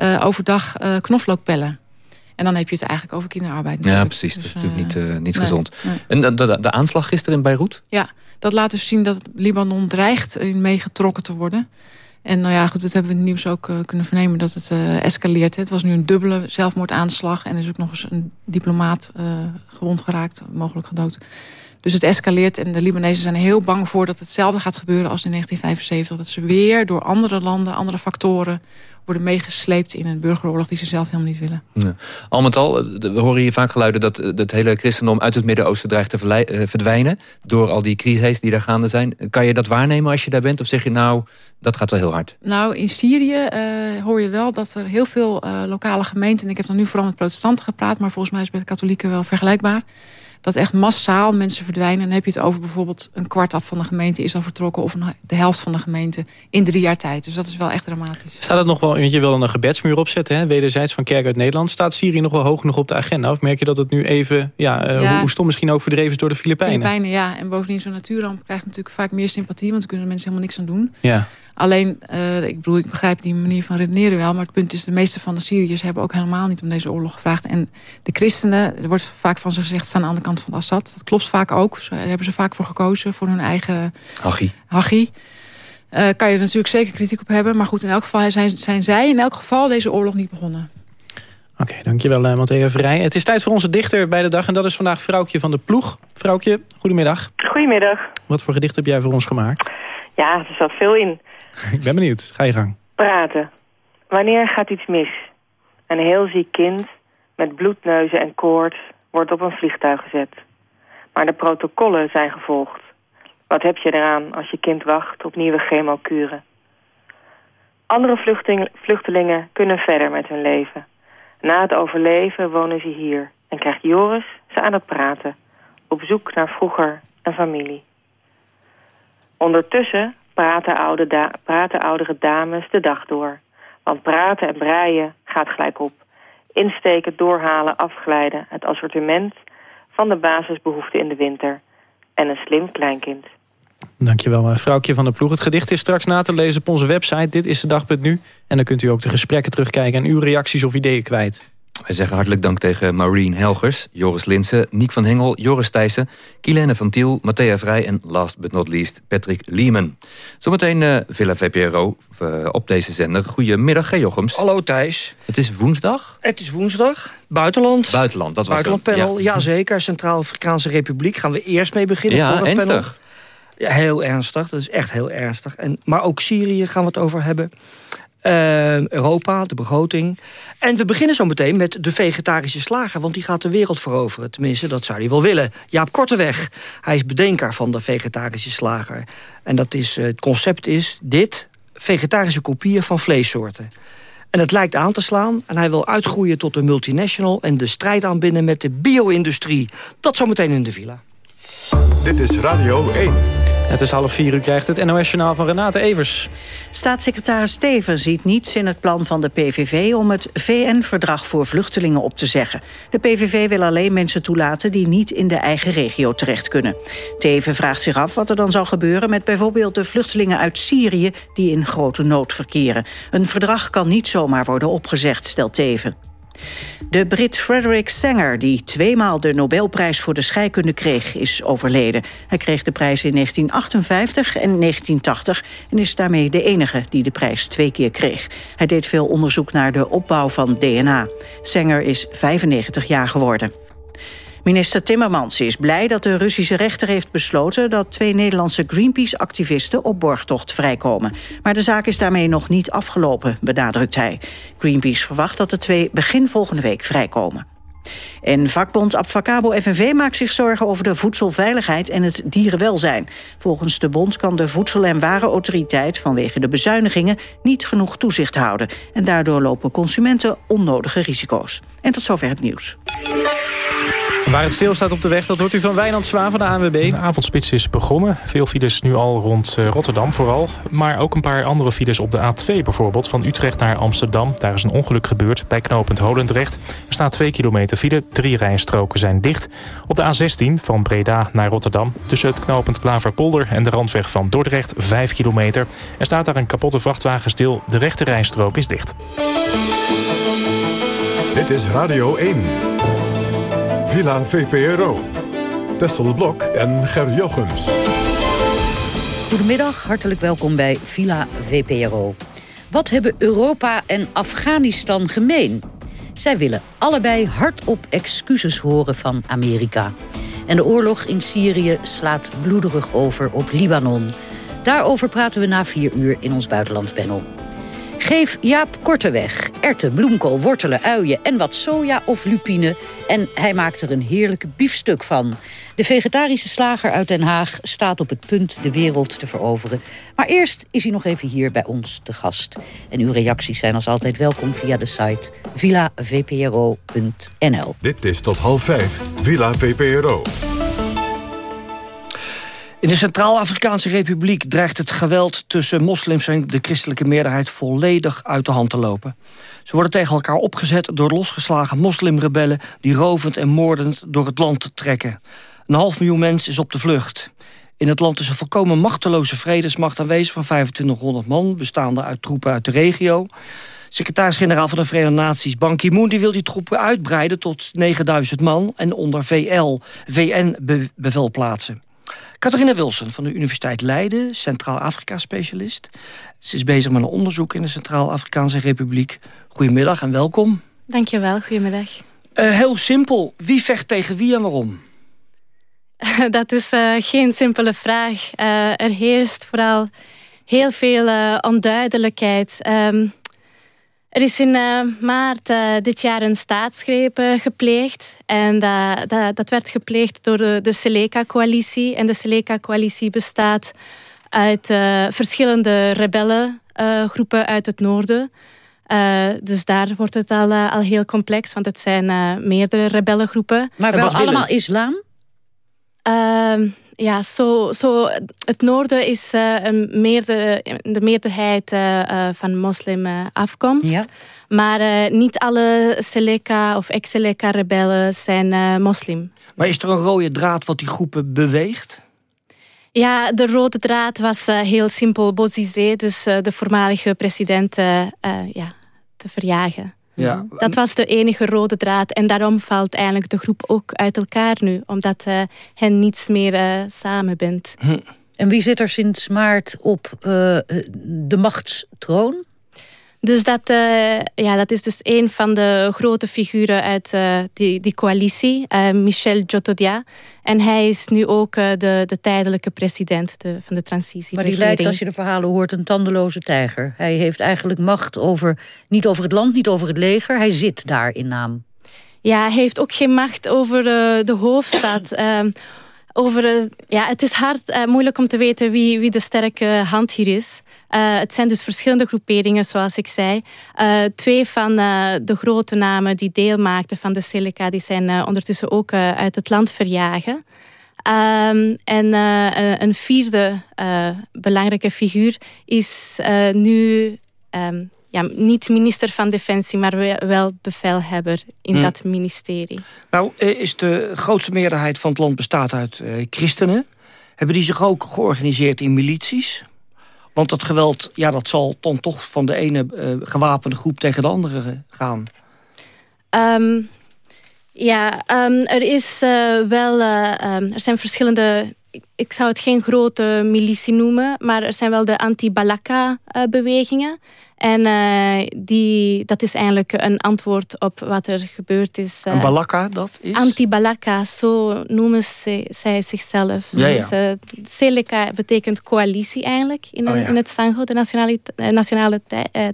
Uh, overdag knoflook pellen. En dan heb je het eigenlijk over kinderarbeid. Natuurlijk. Ja, precies. Dus, dat is natuurlijk niet, uh, niet nee, gezond. Nee. En de, de, de, aanslag gisteren in Beirut? Ja, dat laat dus zien dat Libanon dreigt erin meegetrokken te worden. En nou ja, goed, dat hebben we in het nieuws ook uh, kunnen vernemen dat het uh, escaleert. Het was nu een dubbele zelfmoordaanslag. En er is ook nog eens een diplomaat uh, gewond geraakt, mogelijk gedood. Dus het escaleert en de Libanezen zijn heel bang voor dat hetzelfde gaat gebeuren als in 1975. Dat ze weer door andere landen, andere factoren worden meegesleept in een burgeroorlog die ze zelf helemaal niet willen. Ja. Al met al, we horen hier vaak geluiden dat het hele christendom uit het Midden-Oosten dreigt te verdwijnen. Door al die crises die daar gaande zijn. Kan je dat waarnemen als je daar bent? Of zeg je nou, dat gaat wel heel hard? Nou, in Syrië uh, hoor je wel dat er heel veel uh, lokale gemeenten... en ik heb dan nu vooral met protestanten gepraat... maar volgens mij is het bij de katholieken wel vergelijkbaar dat echt massaal mensen verdwijnen. En dan heb je het over bijvoorbeeld een kwart af van de gemeente is al vertrokken... of een, de helft van de gemeente in drie jaar tijd. Dus dat is wel echt dramatisch. Staat het nog wel, want je wil een gebedsmuur opzetten... Hè? wederzijds van Kerk uit Nederland. Staat Syrië nog wel hoog nog op de agenda? Of merk je dat het nu even, ja, uh, ja. hoe stom misschien ook verdreven is door de Filipijnen? Filipijnen, ja. En bovendien zo'n natuurramp krijgt natuurlijk vaak meer sympathie... want dan kunnen mensen helemaal niks aan doen. Ja. Alleen, uh, ik bedoel, ik begrijp die manier van redeneren wel... maar het punt is, de meeste van de Syriërs hebben ook helemaal niet om deze oorlog gevraagd. En de christenen, er wordt vaak van ze gezegd, staan aan de kant van Assad. Dat klopt vaak ook. Daar hebben ze vaak voor gekozen, voor hun eigen... Hachie. Hachie. Uh, kan je er natuurlijk zeker kritiek op hebben. Maar goed, in elk geval zijn, zijn zij in elk geval deze oorlog niet begonnen. Oké, okay, dankjewel uh, Matthea Vrij. Het is tijd voor onze dichter bij de dag. En dat is vandaag Vrouwtje van de Ploeg. Vrouwtje, goedemiddag. Goedemiddag. Wat voor gedicht heb jij voor ons gemaakt? Ja, er zat veel in. [laughs] Ik ben benieuwd. Ga je gang. Praten. Wanneer gaat iets mis? Een heel ziek kind met bloedneuzen en koorts wordt op een vliegtuig gezet. Maar de protocollen zijn gevolgd. Wat heb je eraan als je kind wacht op nieuwe chemokuren? Andere vluchtelingen kunnen verder met hun leven. Na het overleven wonen ze hier en krijgt Joris ze aan het praten. Op zoek naar vroeger en familie. Ondertussen praten, oude praten oudere dames de dag door. Want praten en breien gaat gelijk op. Insteken, doorhalen, afglijden. Het assortiment van de basisbehoeften in de winter. En een slim kleinkind. Dankjewel, vrouwtje van de ploeg. Het gedicht is straks na te lezen op onze website. Dit is de dag.nu. En dan kunt u ook de gesprekken terugkijken en uw reacties of ideeën kwijt. Wij zeggen hartelijk dank tegen Maureen Helgers, Joris Linsen, Niek van Hengel, Joris Thijssen, Kilene van Tiel, Matthea Vrij en last but not least Patrick Lehman. Zometeen uh, Villa VPRO uh, op deze zender. Goedemiddag, Jochems. Hallo Thijs. Het is woensdag? Het is woensdag. Buitenland. Buitenland, dat was het. panel, ja. jazeker. Centraal-Afrikaanse Republiek. Gaan we eerst mee beginnen ja, voor ernstig. panel. Ja, heel ernstig. Dat is echt heel ernstig. En, maar ook Syrië gaan we het over hebben. Uh, Europa, de begroting. En we beginnen zo meteen met de vegetarische slager... want die gaat de wereld veroveren. Tenminste, dat zou hij wel willen. Jaap Korteweg, hij is bedenker van de vegetarische slager. En dat is, uh, het concept is dit... vegetarische kopieën van vleessoorten. En het lijkt aan te slaan. En hij wil uitgroeien tot een multinational... en de strijd aanbinden met de bio-industrie. Dat zometeen in de villa. Dit is Radio 1. Het is half vier, u krijgt het NOS-journaal van Renate Evers. Staatssecretaris Steven ziet niets in het plan van de PVV... om het VN-verdrag voor vluchtelingen op te zeggen. De PVV wil alleen mensen toelaten die niet in de eigen regio terecht kunnen. Teven vraagt zich af wat er dan zou gebeuren... met bijvoorbeeld de vluchtelingen uit Syrië die in grote nood verkeren. Een verdrag kan niet zomaar worden opgezegd, stelt Teven. De Brit Frederick Sanger, die tweemaal de Nobelprijs voor de scheikunde kreeg, is overleden. Hij kreeg de prijs in 1958 en 1980 en is daarmee de enige die de prijs twee keer kreeg. Hij deed veel onderzoek naar de opbouw van DNA. Sanger is 95 jaar geworden. Minister Timmermans is blij dat de Russische rechter heeft besloten... dat twee Nederlandse Greenpeace-activisten op borgtocht vrijkomen. Maar de zaak is daarmee nog niet afgelopen, benadrukt hij. Greenpeace verwacht dat de twee begin volgende week vrijkomen. En vakbond Abfacabo FNV maakt zich zorgen over de voedselveiligheid en het dierenwelzijn. Volgens de bond kan de Voedsel- en Warenautoriteit vanwege de bezuinigingen niet genoeg toezicht houden. En daardoor lopen consumenten onnodige risico's. En tot zover het nieuws. Waar het stil staat op de weg, dat hoort u van Wijnand Zwaan van de ANWB. De avondspits is begonnen. Veel files nu al rond Rotterdam vooral. Maar ook een paar andere files op de A2 bijvoorbeeld. Van Utrecht naar Amsterdam. Daar is een ongeluk gebeurd bij knooppunt Holendrecht. Er staat 2 kilometer file. Drie rijstroken zijn dicht. Op de A16 van Breda naar Rotterdam. Tussen het knooppunt Klaverpolder en de randweg van Dordrecht 5 kilometer. Er staat daar een kapotte vrachtwagen stil. De rechte rijstrook is dicht. Dit is Radio 1. Villa VPRO. Tessel Blok en Ger Jochems. Goedemiddag, hartelijk welkom bij Villa VPRO. Wat hebben Europa en Afghanistan gemeen? Zij willen allebei hardop excuses horen van Amerika. En de oorlog in Syrië slaat bloederig over op Libanon. Daarover praten we na vier uur in ons buitenlandpanel. Geef Jaap Korteweg erten, bloemkool, wortelen, uien en wat soja of lupine. En hij maakt er een heerlijke biefstuk van. De vegetarische slager uit Den Haag staat op het punt de wereld te veroveren. Maar eerst is hij nog even hier bij ons te gast. En uw reacties zijn als altijd welkom via de site villavpro.nl. Dit is tot half vijf, Villa VPRO. In de Centraal-Afrikaanse Republiek dreigt het geweld tussen moslims en de christelijke meerderheid volledig uit de hand te lopen. Ze worden tegen elkaar opgezet door losgeslagen moslimrebellen die rovend en moordend door het land trekken. Een half miljoen mensen is op de vlucht. In het land is een volkomen machteloze vredesmacht aanwezig van 2500 man, bestaande uit troepen uit de regio. Secretaris-generaal van de Verenigde Naties Ban Ki-moon die wil die troepen uitbreiden tot 9000 man en onder VL, VN-bevel plaatsen. Catharina Wilson van de Universiteit Leiden, Centraal-Afrika-specialist. Ze is bezig met een onderzoek in de Centraal-Afrikaanse Republiek. Goedemiddag en welkom. Dankjewel, goedemiddag. Uh, heel simpel, wie vecht tegen wie en waarom? [laughs] Dat is uh, geen simpele vraag. Uh, er heerst vooral heel veel onduidelijkheid. Um, er is in uh, maart uh, dit jaar een staatsgreep uh, gepleegd. En dat, dat werd gepleegd door de, de Seleka-coalitie. En de Seleka-coalitie bestaat uit verschillende rebellengroepen uit het noorden. dus daar wordt het al, al heel complex, want het zijn meerdere rebellengroepen. Maar wel allemaal islam? Ja, zo, zo, het noorden is uh, een meerder, de meerderheid uh, van moslimafkomst. Ja. Maar niet alle Seleka of ex-Seleka rebellen zijn moslim. Maar is er een rode draad wat die groepen beweegt? Ja, de rode draad was heel simpel Bozizé, dus de voormalige president, ja, te verjagen. Ja. Dat was de enige rode draad. En daarom valt eigenlijk de groep ook uit elkaar nu. Omdat uh, hen niets meer uh, samenbindt. Hm. En wie zit er sinds maart op uh, de machtstroon? Dus dat, uh, ja, dat is dus een van de grote figuren uit uh, die, die coalitie, uh, Michel Djotodia. En hij is nu ook de, de tijdelijke president de, van de transitie. Maar die lijkt, als je de verhalen hoort, een tandeloze tijger. Hij heeft eigenlijk macht over, niet over het land, niet over het leger. Hij zit daar in naam. Ja, hij heeft ook geen macht over de hoofdstad. [clears throat] Ehm, over, ja, het is hard moeilijk om te weten wie, wie de sterke hand hier is. Uh, het zijn dus verschillende groeperingen, zoals ik zei. Uh, twee van uh, de grote namen die deel maakten van de Silica... die zijn ondertussen ook uit het land verjagen. Um, en een vierde belangrijke figuur is nu... Um, ja, niet minister van Defensie, maar wel bevelhebber in hm. dat ministerie. Nou, is de grootste meerderheid van het land bestaat uit christenen. Hebben die zich ook georganiseerd in milities? Want dat geweld, ja, dat zal dan toch van de ene uh, gewapende groep tegen de andere gaan. Um, ja, um, er is uh, wel, um, er zijn verschillende ik zou het geen grote militie noemen, maar er zijn wel de anti-Balaka-bewegingen. En uh, die, dat is eigenlijk een antwoord op wat er gebeurd is. Uh, Balaka, dat is? Anti-Balaka, zo noemen ze, zij zichzelf. Ja, ja. Dus uh, Seleka betekent coalitie eigenlijk in, oh, ja. in het Sango, de nationale, nationale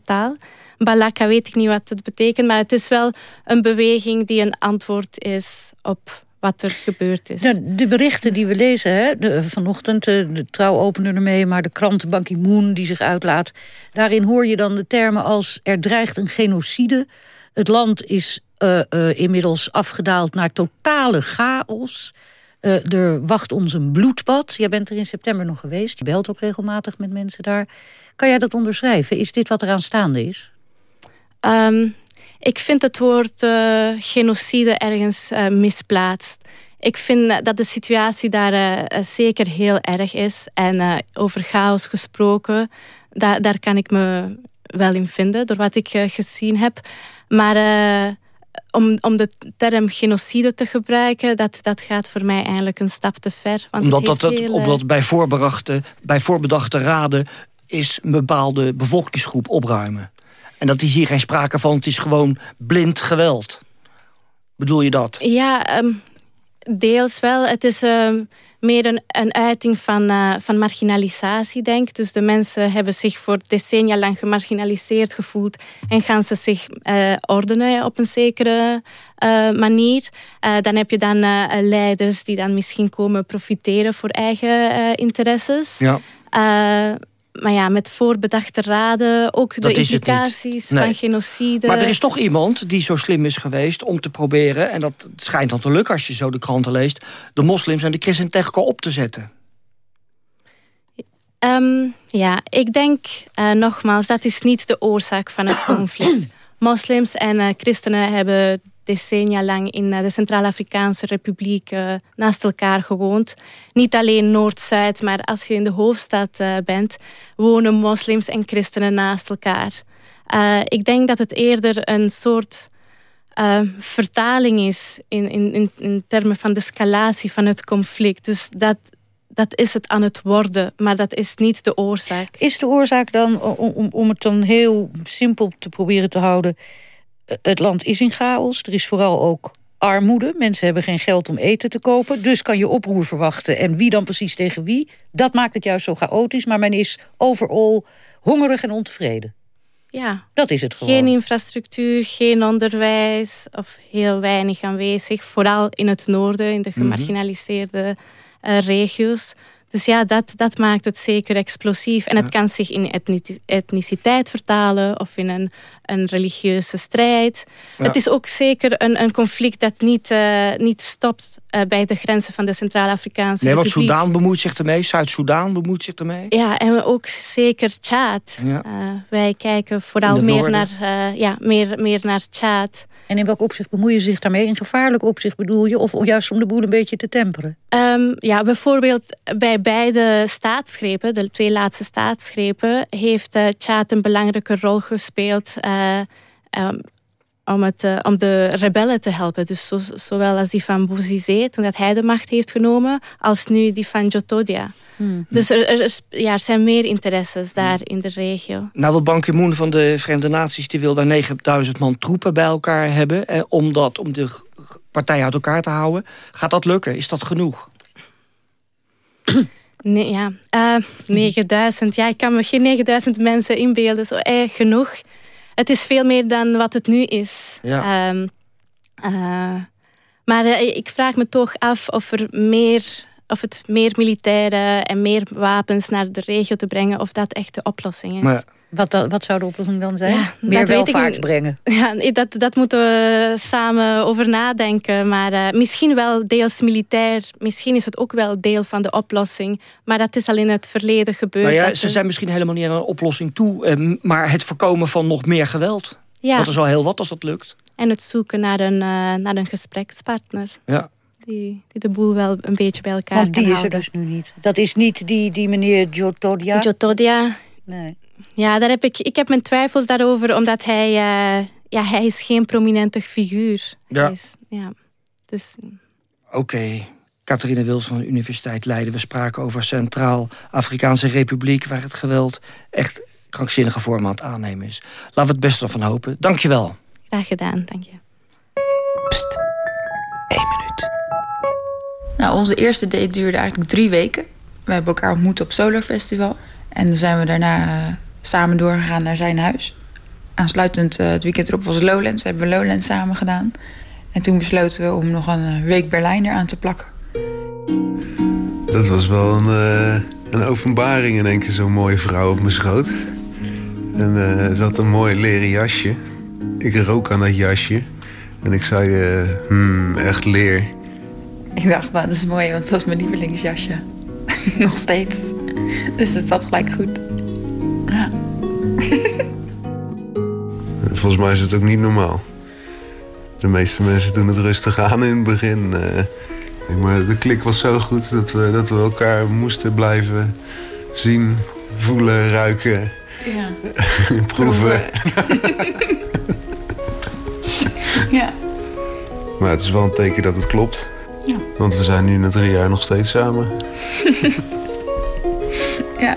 taal. Balaka weet ik niet wat het betekent, maar het is wel een beweging die een antwoord is op wat er gebeurd is. Nou, de berichten die we lezen, hè, de, vanochtend, de, de trouw opende ermee... maar de krant Ban Ki-moon die zich uitlaat... daarin hoor je dan de termen als er dreigt een genocide... het land is uh, uh, inmiddels afgedaald naar totale chaos... Uh, er wacht ons een bloedbad. Jij bent er in september nog geweest. Je belt ook regelmatig met mensen daar. Kan jij dat onderschrijven? Is dit wat er aanstaande is? Um, ik vind het woord uh, genocide ergens uh, misplaatst. Ik vind dat de situatie daar uh, zeker heel erg is. En over chaos gesproken, daar, daar kan ik me wel in vinden, door wat ik gezien heb. Maar om, om de term genocide te gebruiken, dat, dat gaat voor mij eigenlijk een stap te ver. Want omdat, dat, heel, omdat bij, voorbedachte, bij voorbedachte raden is een bepaalde bevolkingsgroep opruimen. En dat is hier geen sprake van, het is gewoon blind geweld. Bedoel je dat? Ja, um, deels wel. Het is um, meer een, een uiting van, uh, van marginalisatie, denk ik. Dus de mensen hebben zich voor decennia lang gemarginaliseerd gevoeld... en gaan ze zich uh, ordenen op een zekere uh, manier. dan heb je dan leiders die dan misschien komen profiteren voor eigen interesses. Ja maar ja, met voorbedachte raden, ook de implicaties van genocide. Maar er is toch iemand die zo slim is geweest om te proberen... en dat schijnt dan te lukken als je zo de kranten leest... de moslims en de christen tegen elkaar op te zetten. Um, ja, ik denk uh, nogmaals, dat is niet de oorzaak van het [coughs] conflict. Moslims en uh, christenen hebben decennia lang in eh, de Centraal-Afrikaanse Republiek uh, naast elkaar gewoond. Niet alleen Noord-Zuid, maar als je in de hoofdstad uh, bent, wonen moslims en christenen naast elkaar. ik denk dat het eerder een soort vertaling is in, in, in termen van de escalatie van het conflict. Dus dat, dat is het aan het worden, maar dat is niet de oorzaak. Is de oorzaak dan, om, om het dan heel simpel te proberen te houden het land is in chaos. Er is vooral ook armoede. Mensen hebben geen geld om eten te kopen. Dus kan je oproer verwachten. En wie dan precies tegen wie? Dat maakt het juist zo chaotisch. Maar men is overal hongerig en ontevreden. Ja. Dat is het gewoon. Geen infrastructuur, geen onderwijs of heel weinig aanwezig. Vooral in het noorden, in de mhm. gemarginaliseerde uh, regio's. Dus ja, dat, dat maakt het zeker explosief. En het kan zich in etniciteit vertalen of in een, een religieuze strijd. Het is ook zeker een, een conflict dat niet, uh, niet stopt uh, bij de grenzen van de Centraal-Afrikaanse Nee, want Soudaan bemoeit zich ermee, Zuid-Soedan bemoeit zich ermee. Ja, en ook zeker Tjaad. Ja. Uh, wij kijken vooral meer naar, ja, meer, meer naar Tjaad. En in welk opzicht bemoeien ze zich daarmee? In gevaarlijk opzicht bedoel je? Of juist om de boel een beetje te temperen? Um, ja, bijvoorbeeld bij beide staatsgrepen, de twee laatste staatsgrepen... heeft uh, Tjaad een belangrijke rol gespeeld... Uh, um, om, het, uh, om de rebellen te helpen. Dus zo, zowel als die van Bouzizé, toen dat hij de macht heeft genomen, als nu die van Jotodia. Hmm. Dus er, er, is, ja, er zijn meer interesses daar in de regio. Nou wil Ban Ki-moon van de Verenigde Naties... die wil daar 9000 man troepen bij elkaar hebben... Eh, om, dat, om de partij uit elkaar te houden. Gaat dat lukken? Is dat genoeg? [clears throat] Nee, ja. Uh, eh, 9000. Ja, ik kan me geen 9000 mensen inbeelden. Zo erg genoeg. Het is veel meer dan wat het nu is. Ja. Um, uh, maar uh, ik vraag me toch af of er meer of het meer militairen en meer wapens naar de regio te brengen, of dat echt de oplossing is. Maar wat, wat zou de oplossing dan zijn? meer welvaart brengen? Ja, dat, dat moeten we samen over nadenken. Maar uh, misschien wel deels militair. Misschien is het ook wel deel van de oplossing. Maar dat is al in het verleden gebeurd. Maar ja, ze zijn misschien helemaal niet aan een oplossing toe. Eh, maar het voorkomen van nog meer geweld. Ja. Dat is al heel wat als dat lukt. En het zoeken naar een, uh, naar een gesprekspartner. Ja die, die de boel wel een beetje bij elkaar Want die is er dus nu niet. Dat is niet die, die meneer Jotodia? Jotodia. Nee. Ja, daar heb ik, ik heb mijn twijfels daarover, omdat hij, uh, ja, hij is geen prominente figuur. Ja. Is, ja. Dus... Oké. Okay. Catharine Wils van de Universiteit Leiden. We spraken over Centraal-Afrikaanse Republiek... waar het geweld echt krankzinnige vorm aan het aannemen is. Laten we het beste ervan hopen. Dank je wel. Graag gedaan, dank je. Pst, Eén minuut. Nou, onze eerste date duurde eigenlijk drie weken. We hebben elkaar ontmoet op Solar Festival. En dan zijn we daarna uh, samen doorgegaan naar zijn huis. Aansluitend uh, het weekend erop was Lowlands. Hebben we Lowlands samen gedaan. En toen besloten we om nog een uh, week Berlijn eraan te plakken. Dat was wel een, een openbaring in één keer zo'n mooie vrouw op mijn schoot. En ze had een mooi leren jasje. Ik rook aan dat jasje. En ik zei, hmm, echt leer. Ik dacht, nou, dat is mooi, want dat is mijn lievelingsjasje. [laughs] Nog steeds. Dus het zat gelijk goed. Ja. [laughs] Volgens mij is het ook niet normaal. De meeste mensen doen het rustig aan in het begin. Uh, maar de klik was zo goed dat we, dat we elkaar moesten blijven zien, voelen, ruiken, ja. [laughs] proeven. [laughs] ja. Maar het is wel een teken dat het klopt. Ja. Want we zijn nu na drie jaar nog steeds samen. ja.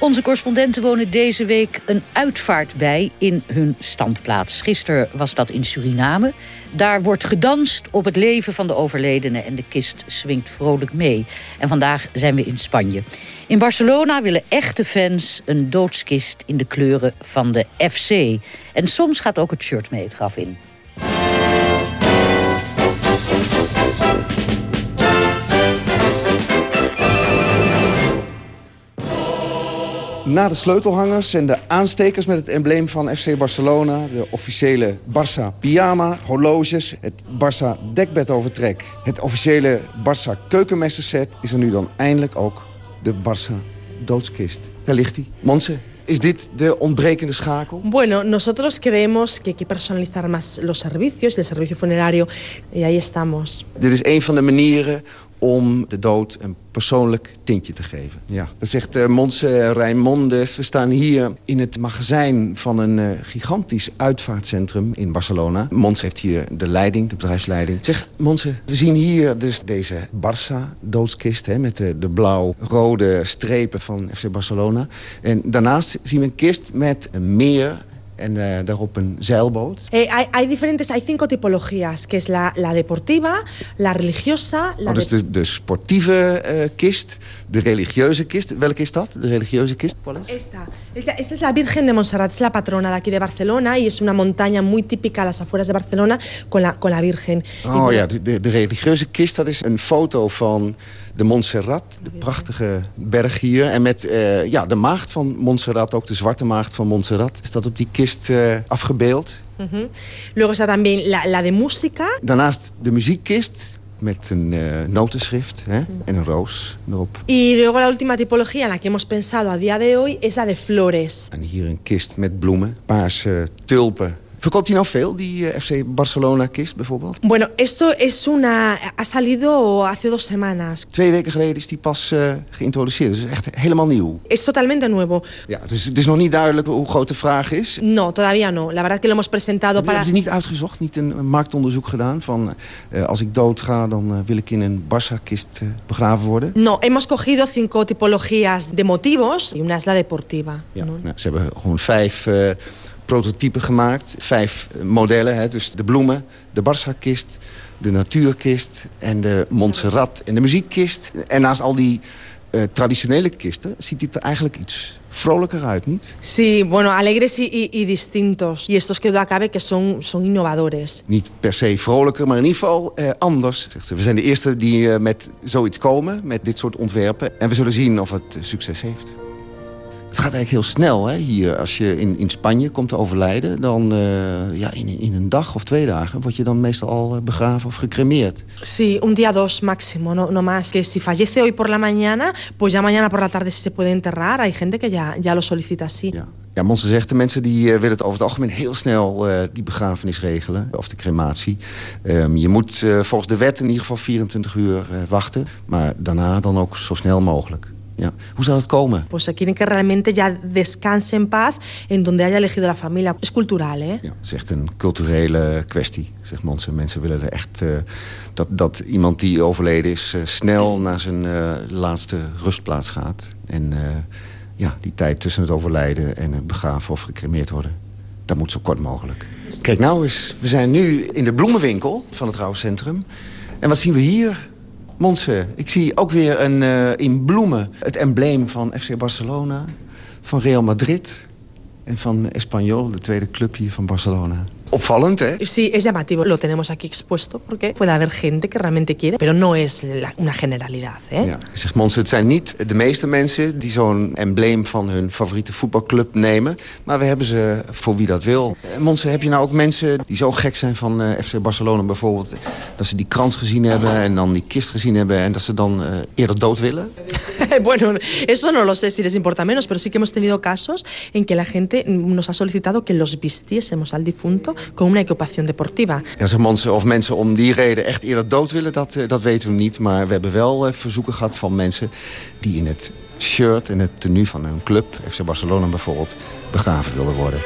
Onze correspondenten wonen deze week een uitvaart bij in hun standplaats. Gisteren was dat in Suriname. Daar wordt gedanst op het leven van de overledene en de kist swingt vrolijk mee. En vandaag zijn we in Spanje. In Barcelona willen echte fans een doodskist in de kleuren van de FC. En soms gaat ook het shirt mee het graf in. Na de sleutelhangers en de aanstekers met het embleem van FC Barcelona... de officiële Barça pyjama, horloges, het Barça dekbedovertrek... het officiële Barça keukenmesterset... is er nu dan eindelijk ook de Barça doodskist. Daar ligt hij. Monse, is dit de ontbrekende schakel? Bueno, nosotros creemos que hay que personalizar más los servicios, el servicio funerario, y ahí estamos. Dit is een van de manieren om de dood een persoonlijk tintje te geven. Ja. Dat zegt uh, Monse Raimondes. We staan hier in het magazijn van een uh, gigantisch uitvaartcentrum in Barcelona. Monse heeft hier de leiding, de bedrijfsleiding. Zeg, Monse, we zien hier dus deze Barça-doodskist... met de, de blauw-rode strepen van FC Barcelona. En daarnaast zien we een kist met een meer en uh, daarop een zeilboot. Eh, hay, hay, diferentes, hay cinco tipologías, que es la, la deportiva, la religiosa... La oh, dus de, de sportieve uh, kist, de religieuze kist. Welke is dat, de religieuze kist? Esta. Esta es la Virgen de Montserrat, es la patrona de aquí de Barcelona y es una montaña muy típica a las afueras de Barcelona con la, con la Virgen. Oh ja, de, de, de religieuze kist, dat is een foto van de Montserrat, de prachtige berg hier. En met uh, ja, de maagd van Montserrat, ook de zwarte maagd van Montserrat... is dat op die kist uh, afgebeeld. -huh. Luego está también la, la de música. Daarnaast de muziekkist met een uh, notenschrift hè, en een roos erop. Y luego la última tipología en la que hemos pensado a día de hoy es la de flores. En hier een kist met bloemen, paarse tulpen Verkoopt hij nou veel, die uh, FC Barcelona-kist bijvoorbeeld? Bueno, esto es una... ha salido hace dos semanas. Twee weken geleden is die pas uh, geïntroduceerd. Dus echt helemaal nieuw. Es totalmente nuevo. Ja, dus het is nog niet duidelijk hoe groot de vraag is? No, todavía no. La verdad que lo hemos presentado Heb para... Hebben ze niet uitgezocht, niet een, marktonderzoek gedaan? Van uh, als ik dood ga, dan wil ik in een Barça-kist begraven worden? No, hemos cogido cinco tipologías de motivos. Y una es la deportiva. Ja, ¿no? nou, ze hebben gewoon vijf prototypen gemaakt. Vijf modellen, hè, dus de bloemen, de Barça-kist, de natuurkist en de Montserrat en de muziekkist. En naast al die uh, traditionele kisten ziet het er eigenlijk iets vrolijker uit, niet? Sí, bueno, alegres y, y, y distintos. Y estos que cabe que son, son innovadores. Niet per se vrolijker, maar in ieder geval uh, anders. We zijn de eerste die uh, met zoiets komen, met dit soort ontwerpen. En we zullen zien of het succes heeft. Het gaat eigenlijk heel snel hè, hier. Als je in, in Spanje komt te overlijden... dan uh, ja, in, in een dag of twee dagen word je dan meestal al begraven of gecremeerd. Sí, un día dos máximo, no, no más. Que si fallece hoy por la mañana, pues ya mañana por la tarde se puede enterrar. Hay gente que ya, ya lo solicita así. Ja. Ja, Monse zegt, de mensen die uh, willen het over het algemeen heel snel uh, die begrafenis regelen. Of de crematie. Um, je moet uh, volgens de wet in ieder geval 24 uur wachten. Maar daarna dan ook zo snel mogelijk. Ja. Hoe zal het komen? Pues se quieren que realmente ya descanse en paz en donde haya elegido la familia. Es cultural, hè? Ja, het is echt een culturele kwestie, zegt Monsen. Mensen willen er echt... Uh, dat, dat iemand die overleden is uh, snel naar zijn uh, laatste rustplaats gaat. En ja, die tijd tussen het overlijden en het begraven of gecremeerd worden... dat moet zo kort mogelijk. Kijk nou eens, we zijn nu in de bloemenwinkel van het rouwcentrum. En wat zien we hier? Monse, ik zie ook weer een, uh, in bloemen het embleem van FC Barcelona, van Real Madrid en van Espanyol, de tweede club hier van Barcelona. Opvallend, hè? Sí, es llamativo. Lo tenemos aquí expuesto porque puede haber gente que realmente quiere, pero no es la, una generalidad, hè? Ja, zegt Monse, het zijn niet de meeste mensen die zo'n embleem van hun favoriete voetbalclub nemen, maar we hebben ze voor wie dat wil. Monse, heb je nou ook mensen die zo gek zijn van uh, FC Barcelona bijvoorbeeld, dat ze die krans gezien hebben en dan die kist gezien hebben en dat ze dan uh, eerder dood willen? [laughs] bueno, eso no lo sé si les importa menos, pero sí que hemos tenido casos en que la gente nos ha solicitado que los vistiésemos al difunto con una equipación deportiva. Ja, of mensen om die reden echt eerder dood willen, dat, dat weten we niet. Maar we hebben wel uh, verzoeken gehad van mensen die in het shirt en het tenue van een club, FC Barcelona bijvoorbeeld, begraven wilden worden.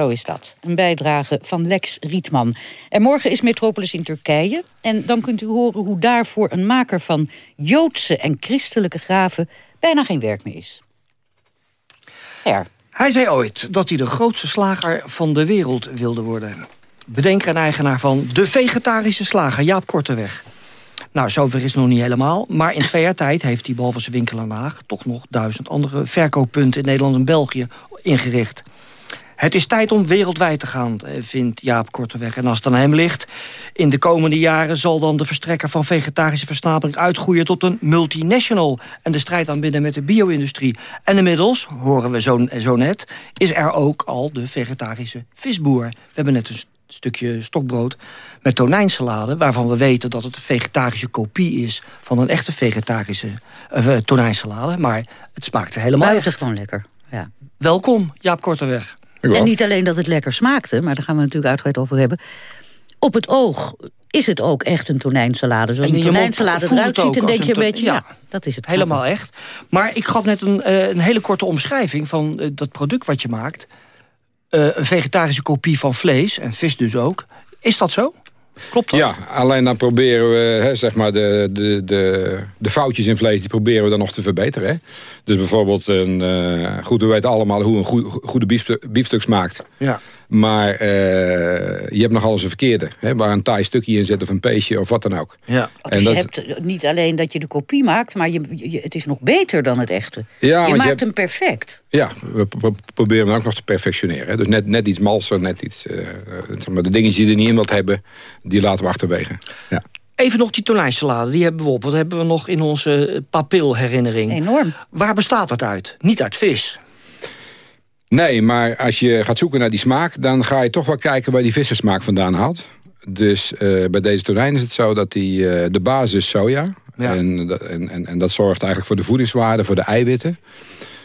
Zo is dat. Een bijdrage van Lex Rietman. En morgen is Metropolis in Turkije. En dan kunt u horen hoe daarvoor een maker van Joodse en christelijke graven... bijna geen werk meer is. Er. Hij zei ooit dat hij de grootste slager van de wereld wilde worden. Bedenker en eigenaar van de vegetarische slager Jaap Korteweg. Nou, zover is het nog niet helemaal. Maar in twee jaar tijd heeft hij behalve zijn winkel in Haag... toch nog duizend andere verkooppunten in Nederland en België ingericht. Het is tijd om wereldwijd te gaan, vindt Jaap Korteweg. En als het aan hem ligt, in de komende jaren... zal dan de verstrekker van vegetarische versnapering uitgroeien... tot een multinational en de strijd aanbinden met de bio-industrie. En inmiddels, horen we zo, zo net, is er ook al de vegetarische visboer. We hebben net een stukje stokbrood met tonijnsalade... waarvan we weten dat het een vegetarische kopie is... van een echte vegetarische uh, tonijnsalade. Maar het smaakt helemaal Buitengewoon lekker, ja. Welkom, Jaap Korteweg. En niet alleen dat het lekker smaakte, maar daar gaan we natuurlijk uitgebreid over hebben. Op het oog is het ook echt een tonijnsalade. Zoals een tonijnsalade eruit ziet, dan denk je een beetje, ja, dat is het. Helemaal echt. Maar ik gaf net een, uh, een hele korte omschrijving van uh, dat product wat je maakt. Uh, een vegetarische kopie van vlees, en vis dus ook. Is dat zo? Klopt dat? Ja, alleen dan proberen we hè, zeg maar de, de, de, de foutjes in vlees... die proberen we dan nog te verbeteren. Hè? Dus bijvoorbeeld, een, uh, goed, we weten allemaal hoe een goede, goede biefstuk, biefstuk smaakt. Ja. Maar uh, je hebt nog alles een verkeerde. Hè, waar een taai stukje in zit of een peesje of wat dan ook. Ja. Dus en je dat... hebt niet alleen dat je de kopie maakt... maar je, je, het is nog beter dan het echte. Ja, je maakt je hebt... hem perfect. Ja, we proberen hem ook nog te perfectioneren. Hè. Dus net, net iets malser, net iets... Uh, zeg maar, de dingen die je er niet in wilt hebben... die laten we achterwege. Ja. Even nog die tonijnsalade, die hebben we op. Wat hebben we nog in onze papilherinnering? Enorm. Waar bestaat dat uit? Niet uit vis. Nee, maar als je gaat zoeken naar die smaak... dan ga je toch wel kijken waar die vissensmaak vandaan haalt. Dus uh, bij deze tonijn is het zo dat die, uh, de basis soja. Ja. En, en, en, dat zorgt eigenlijk voor de voedingswaarde, voor de eiwitten.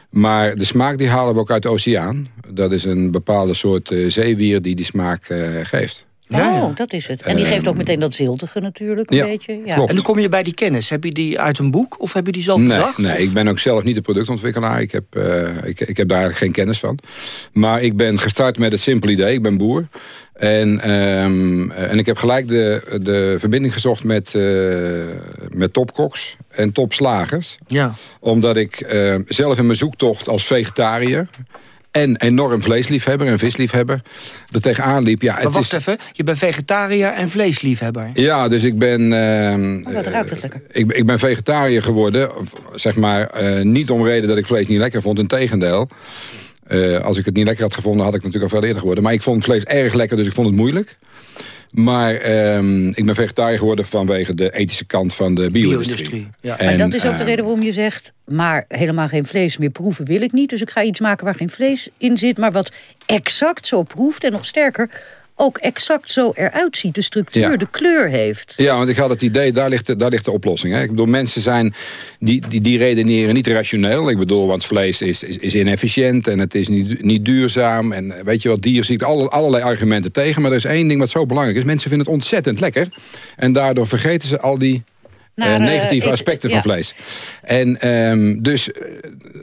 Maar de smaak die halen we ook uit de oceaan. Dat is een bepaalde soort uh, zeewier die die smaak geeft. Ja, oh, dat is het. En die geeft ook meteen dat ziltige natuurlijk een ja, beetje. Ja. Klopt. En hoe kom je bij die kennis? Heb je die uit een boek of heb je die zelf nee, bedacht? Nee, of? ik ben ook zelf niet de productontwikkelaar. Ik heb, uh, ik, ik heb daar eigenlijk geen kennis van. Maar ik ben gestart met het simpele idee. Ik ben boer. En, um, en ik heb gelijk de, de verbinding gezocht met, uh, met topkoks en topslagers. Ja. Omdat ik uh, zelf in mijn zoektocht als vegetariër en enorm vleesliefhebber en visliefhebber er tegenaan liep. Ja, maar het wacht is... even, je bent vegetariër en vleesliefhebber. Ja, dus ik ben... Uh, oh, wat ruikt het lekker. Ik, ik ben vegetariër geworden, zeg maar, uh, niet om reden dat ik vlees niet lekker vond, in tegendeel. Uh, als ik het niet lekker had gevonden, had ik natuurlijk al veel eerder geworden. Maar ik vond vlees erg lekker, dus ik vond het moeilijk. Maar um, ik ben vegetariër geworden vanwege de ethische kant van de bio-industrie. Bio ja. En, maar dat is ook de reden waarom je zegt... maar helemaal geen vlees meer proeven wil ik niet. Dus ik ga iets maken waar geen vlees in zit... maar wat exact zo proeft en nog sterker ook exact zo eruit ziet. De structuur, ja. de kleur heeft. Ja, want ik had het idee, daar ligt de, daar ligt de oplossing. Hè. Ik bedoel, mensen zijn, die, die, die redeneren niet rationeel. Ik bedoel, want vlees is, is, is inefficiënt en het is niet, niet duurzaam. En weet je wat, dierziekte, alle, allerlei argumenten tegen. Maar er is één ding wat zo belangrijk is. Mensen vinden het ontzettend lekker. En daardoor vergeten ze al die naar, uh, negatieve aspecten van ja. vlees. En um, dus,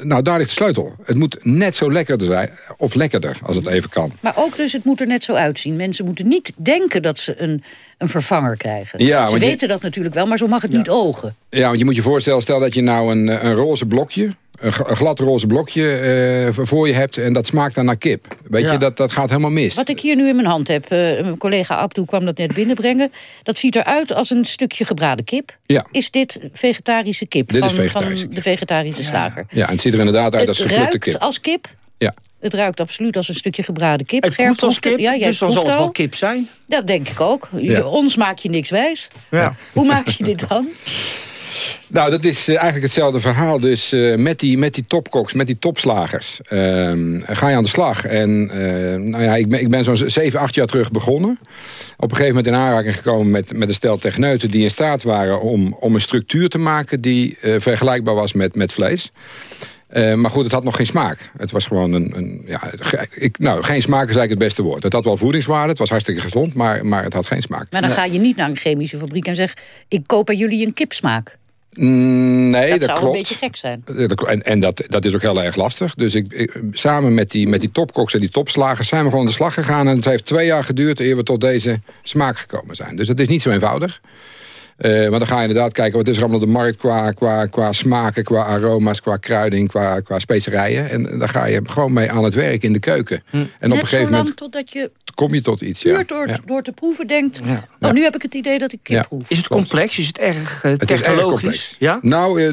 nou daar ligt de sleutel. Het moet net zo lekkerder zijn, of lekkerder, als het even kan. Maar ook dus, het moet er net zo uitzien. Mensen moeten niet denken dat ze een, een vervanger krijgen. Ja, ze weten je, dat natuurlijk wel, maar zo mag het ja. niet ogen. Ja, want je moet je voorstellen, stel dat je nou een, een roze blokje... een glad roze blokje uh, voor je hebt en dat smaakt dan naar kip. Weet ja. je, dat, dat gaat helemaal mis. Wat ik hier nu in mijn hand heb, uh, mijn collega Abdou kwam dat net binnenbrengen... dat ziet eruit als een stukje gebraden kip. Ja. Is dit vegetarische kip dit van, is vegetarische van de vegetarische slager? Ja, en het ziet er inderdaad uit als geplukte kip. Het ruikt als kip? Ja. Het ruikt absoluut als een stukje gebraden kip. Het proeft als kip, ja, jij dus dan zal het wel kip zijn. Dat denk ik ook. Ja. Ons maak je niks wijs. Ja. Hoe maak je dit dan? [laughs] Nou, dat is uh, eigenlijk hetzelfde verhaal. Dus uh, met, die, met die topkoks, met die topslagers, uh, ga je aan de slag. En nou ja, ik ben, ik ben zo'n 7, 8 jaar terug begonnen. Op een gegeven moment in aanraking gekomen met, met een stel techneuten... die in staat waren om, om een structuur te maken die vergelijkbaar was met, met vlees. Uh, maar goed, het had nog geen smaak. Het was gewoon een... een ja, ik, nou, geen smaak is eigenlijk het beste woord. Het had wel voedingswaarde, het was hartstikke gezond... maar, maar het had geen smaak. Maar dan ga je niet naar een chemische fabriek en zeg... ik koop bij jullie een kipsmaak. Mm, nee, dat, dat, zou klopt. een beetje gek zijn. En, en dat, dat is ook heel erg lastig. Dus ik, ik, samen met die, met die topkoks en die topslagers... zijn we gewoon de slag gegaan. En het heeft twee jaar geduurd eer we tot deze smaak gekomen zijn. Dus het is niet zo eenvoudig. Uh, maar dan ga je inderdaad kijken wat is er allemaal op de markt qua, qua, qua smaken, qua aroma's, qua kruiding, qua, qua specerijen. En dan ga je gewoon mee aan het werk in de keuken. Hm. En Net op een gegeven moment totdat je kom je tot iets. puur Ja. door, ja. door te proeven denkt, Ja. oh, Ja. nu heb ik het idee dat ik kip Ja. proef. Is het complex? Is het erg uh, Het is erg technologisch? complex. Ja? Nou, eh,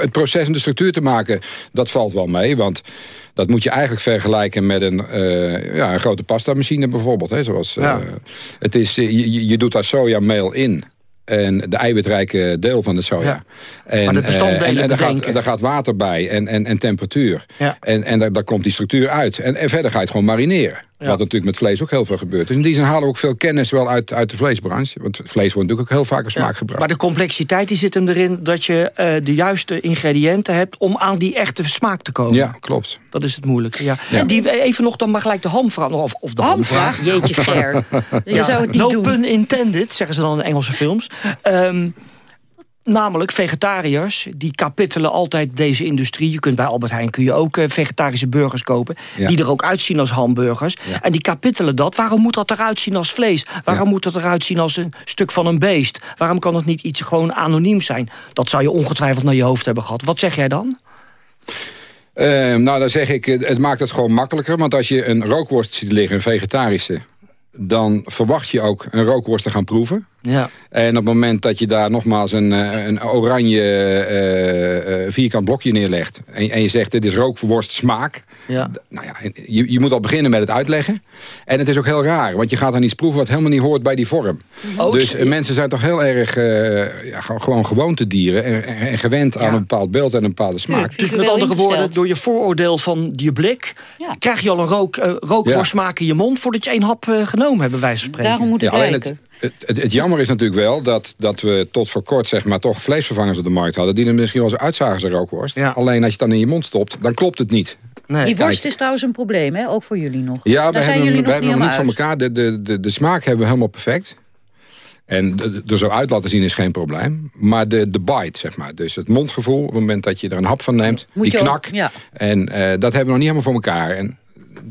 het, proces en de structuur te maken, dat valt wel mee. Want dat moet je eigenlijk vergelijken met een, eh, ja, een grote pasta-machine bijvoorbeeld. Hè, zoals, eh, het is, eh, je, je doet daar sojameel in. En de eiwitrijke deel van de soja. Ja. En, Maar de eh, bestanddelen en, en daar, gaat, bedenken. daar gaat water bij en, en, en temperatuur. Ja. En, en daar, daar komt die structuur uit. En, en verder ga je het gewoon marineren. Ja. Wat natuurlijk met vlees ook heel veel gebeurt. Dus in die zin halen we ook veel kennis wel uit, uit de vleesbranche. Want vlees wordt natuurlijk ook heel vaak op smaak Ja. gebracht. Maar de complexiteit die zit hem erin dat je eh, de juiste ingrediënten hebt... om aan die echte smaak te komen. Ja, klopt. Dat is het moeilijke. Ja. Ja. En die, even nog dan maar gelijk de hamvraag. Of, of de hamvraag. Hamvraag? Jeetje Ger. [laughs] Je zou het niet no doen. pun intended, zeggen ze dan in Engelse films. Ehm, namelijk vegetariërs, die kapittelen altijd deze industrie. Je kunt bij Albert Heijn kun je ook eh, vegetarische burgers kopen... Ja. die er ook uitzien als hamburgers. Ja. En die kapittelen dat. Waarom moet dat eruit zien als vlees? Waarom Ja. moet dat eruit zien als een stuk van een beest? Waarom kan het niet iets gewoon anoniem zijn? Dat zou je ongetwijfeld naar je hoofd hebben gehad. Wat zeg jij dan? Eh, nou, dan zeg ik, eh, het maakt het gewoon makkelijker. Want als je een rookworst ziet liggen, een vegetarische... dan verwacht je ook een rookworst te gaan proeven. Ja. En op het moment dat je daar nogmaals een, een oranje vierkant blokje neerlegt... En, en, je zegt dit is rookworst smaak... Ja. Nou ja, je, je moet al beginnen met het uitleggen. En het is ook heel raar, want je gaat dan iets proeven... wat helemaal niet hoort bij die vorm. Oh, dus mensen zijn toch heel erg ja, gewoon gewoontedieren... En, en gewend aan een bepaald beeld en een bepaalde smaak. dus met andere woorden, door je vooroordeel van je blik... krijg je al een rook, uh, rookworstmaak in je mond... voordat je één hap uh, genomen hebt, bij wijze van spreken. Daarom moet het ja, het, het, het, jammer is natuurlijk wel dat, dat we tot voor kort zeg maar, toch vleesvervangers op de markt hadden... die er misschien wel eens uitzagen als een rookworst. Alleen als je het dan in je mond stopt, dan klopt het niet. Nee. Die worst is trouwens een probleem, hè? ook voor jullie nog. Ja, we hebben, we hebben nog niet van elkaar. De, de, de, de smaak hebben we helemaal perfect. En er zo uit laten zien is geen probleem. Maar de, de bite, zeg maar. Dus het mondgevoel, op het moment dat je er een hap van neemt. die knak. ja. En uh, dat hebben we nog niet helemaal voor elkaar. En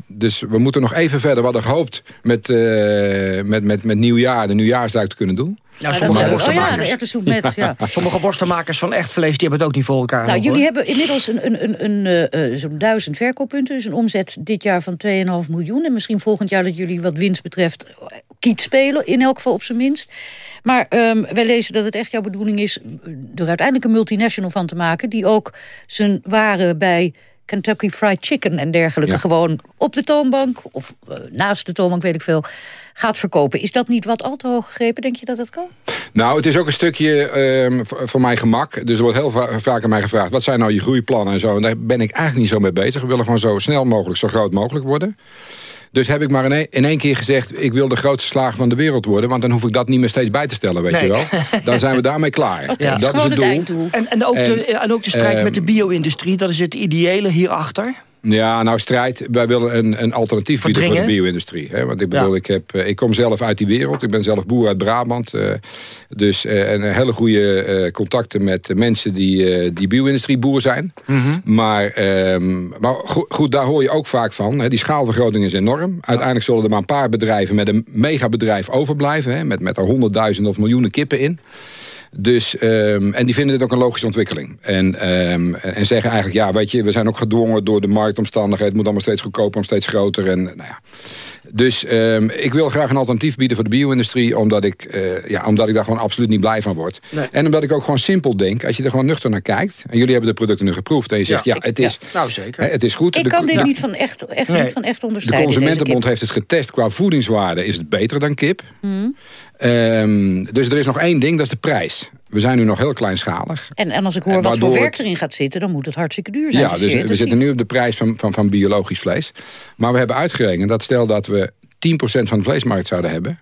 dus we moeten nog even verder. We hadden gehoopt met, uh, met, met, met nieuwjaar, de nieuwjaarsduik te kunnen doen. Ja, sommige worstenmakers. Oh ja, met, ja. [laughs] sommige worstenmakers van echt vlees, die hebben het ook niet voor elkaar. Nou, jullie hebben inmiddels een, een, een, een uh, zo'n duizend verkooppunten. Dus een omzet dit jaar van 2,5 miljoen. En misschien volgend jaar dat jullie wat winst betreft kiet spelen. In elk geval op zijn minst. Maar um, wij lezen dat het echt jouw bedoeling is... er uiteindelijk een multinational van te maken... die ook zijn waren bij Kentucky Fried Chicken en dergelijke... gewoon op de toonbank of uh, naast de toonbank, weet ik veel, gaat verkopen. Is dat niet wat al te hoog gegrepen? Denk je dat dat kan? Nou, het is ook een stukje um, voor mijn gemak. Dus er wordt heel va vaak aan mij gevraagd... wat zijn nou je groeiplannen en zo. En daar ben ik eigenlijk niet zo mee bezig. We willen gewoon zo snel mogelijk, zo groot mogelijk worden. Dus heb ik maar in, in één keer gezegd... ik wil de grootste slager van de wereld worden... want dan hoef ik dat niet meer steeds bij te stellen, weet je wel. Dan zijn we daarmee klaar. ja. Dat is het doel. En, en, ook de, en ook de strijd met de ehm, bio-industrie, dat is het ideële hierachter? Ja, nou strijd. Wij willen een, een alternatief bieden voor de bio-industrie. Want ik bedoel, ik, heb, eh, ik kom zelf uit die wereld. Ik ben zelf boer uit Brabant. Uh, dus uh, en hele goede uh, contacten met mensen die, die bio-industrie boer zijn. Mm -hmm. Maar, um, maar goed, goed, daar hoor je ook vaak van. Hè, die schaalvergroting is enorm. Uiteindelijk zullen er maar een paar bedrijven met een megabedrijf overblijven. Hè, met, met er honderdduizenden of miljoenen kippen in. Dus, um, en die vinden dit ook een logische ontwikkeling. En, um, en zeggen eigenlijk, ja, weet je, we zijn ook gedwongen door de marktomstandigheden. Het moet allemaal steeds goedkoper en steeds groter. En, nou ja. Dus um, ik wil graag een alternatief bieden voor de bio-industrie... Omdat, ik, uh, ja, omdat ik daar gewoon absoluut niet blij van word. Nee. En omdat ik ook gewoon simpel denk, als je er gewoon nuchter naar kijkt... en jullie hebben de producten nu geproefd en je zegt, ja, ja het, is, ja, nou, zeker. het is goed. Ik kan dit niet van echt, echt, nee. niet van echt onderscheiden. De Consumentenbond heeft het getest qua voedingswaarde. Is het beter dan kip? Mm. Um, dus er is nog één ding, dat is de prijs. We zijn nu nog heel kleinschalig. En, en als ik hoor wat voor werk erin gaat zitten... dan moet het hartstikke duur zijn. Ja, dus we zitten nu op de prijs van, van, van biologisch vlees. Maar we hebben uitgerekend dat stel dat we 10% van de vleesmarkt zouden hebben...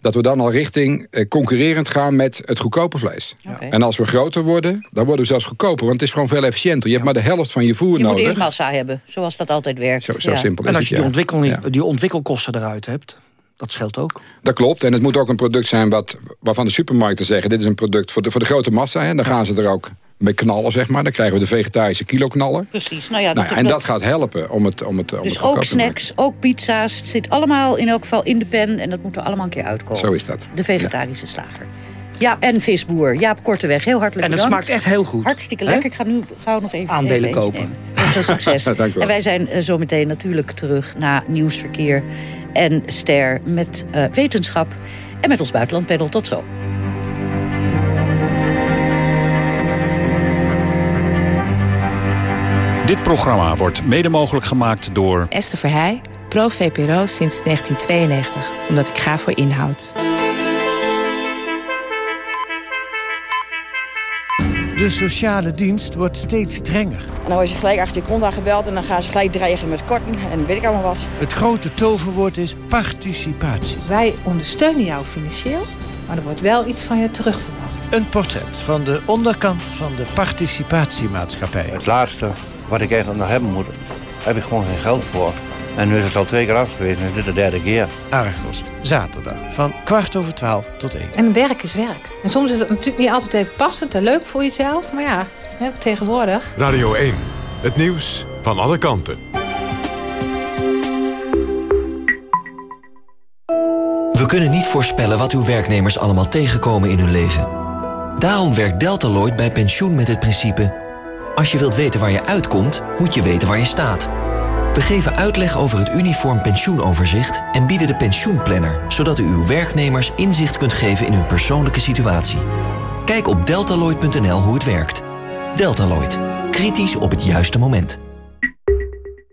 dat we dan al richting eh, concurrerend gaan met het goedkope vlees. Okay. En als we groter worden, dan worden we zelfs goedkoper. Want het is gewoon veel efficiënter. Je hebt maar de helft van je voer je nodig. Je moet eerst massa hebben, zoals dat altijd werkt. Zo, zo ja. simpel is En als je die, ontwikkeling, die ontwikkelkosten eruit hebt... Dat scheelt ook. Dat klopt. En het moet ook een product zijn wat, waarvan de supermarkten zeggen... dit is een product voor de, voor de grote massa. Hè. Dan gaan ze er ook mee knallen, zeg maar. Dan krijgen we de vegetarische kiloknaller. Precies. Nou ja, nou, en dat gaat helpen om het om het om Dus het ook snacks, ook pizza's. Het zit allemaal in elk geval in de pen. En dat moet er allemaal een keer uitkomen. Zo is dat. De vegetarische ja. slager. Ja, en visboer. Jaap Korteweg, heel hartelijk bedankt. En het smaakt echt heel goed. Hartstikke lekker. Ik ga nu gauw nog even Aandelen even kopen. Veel succes. [laughs] en wij zijn uh, zometeen natuurlijk terug na Nieuwsverkeer en Ster met uh, wetenschap. En met ons buitenlandpanel. Tot zo. Dit programma wordt mede mogelijk gemaakt door... Esther Verheij, pro-VPRO sinds 1992. Omdat ik ga voor inhoud. De sociale dienst wordt steeds strenger. En dan word je gelijk achter je kont aangebeld en dan gaan ze gelijk dreigen met korten en weet ik allemaal wat. Het grote toverwoord is participatie. Wij ondersteunen jou financieel, maar er wordt wel iets van je terugverwacht. Een portret van de onderkant van de participatiemaatschappij. Het laatste wat ik eigenlijk nog hebben moet, heb ik gewoon geen geld voor. En nu is het al twee keer afgewezen en dit de derde keer. Argos, zaterdag van kwart over twaalf tot één. En werk is werk. En soms is het natuurlijk niet altijd even passend en leuk voor jezelf. Maar ja, tegenwoordig. Radio 1, het nieuws van alle kanten. We kunnen niet voorspellen wat uw werknemers allemaal tegenkomen in hun leven. Daarom werkt Deltaloid bij pensioen met het principe... als je wilt weten waar je uitkomt, moet je weten waar je staat... We geven uitleg over het Uniform Pensioenoverzicht en bieden de pensioenplanner, zodat u uw werknemers inzicht kunt geven in hun persoonlijke situatie. Kijk op deltaloid.nl hoe het werkt. Deltaloid. Kritisch op het juiste moment.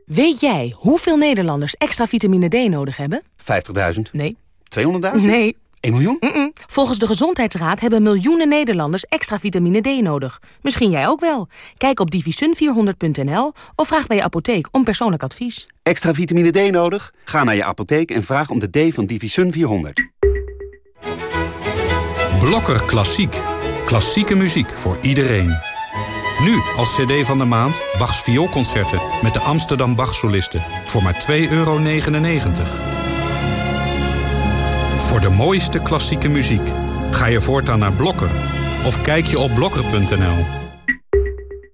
Weet jij hoeveel Nederlanders extra vitamine D nodig hebben? 50.000? Nee. 200.000? Nee. 1 miljoen? Mm -mm. Volgens de Gezondheidsraad hebben miljoenen Nederlanders extra vitamine D nodig. Misschien jij ook wel. Kijk op divisun400.nl of vraag bij je apotheek om persoonlijk advies. Extra vitamine D nodig? Ga naar je apotheek en vraag om de D van Divisun 400. Blokker Klassiek. Klassieke muziek voor iedereen. Nu als cd van de maand Bachs vioolconcerten met de Amsterdam Bachsolisten voor maar 2,99 euro. Voor de mooiste klassieke muziek ga je voortaan naar Blokker of kijk je op blokker.nl.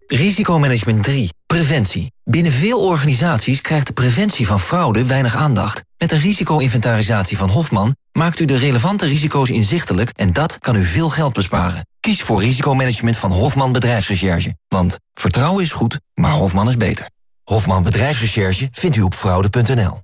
Risicomanagement 3. Preventie. Binnen veel organisaties krijgt de preventie van fraude weinig aandacht. Met de risico-inventarisatie van Hofman maakt u de relevante risico's inzichtelijk en dat kan u veel geld besparen. Kies voor risicomanagement van Hofman Bedrijfsrecherche. Want vertrouwen is goed, maar Hofman is beter. Hofman Bedrijfsrecherche vindt u op fraude.nl.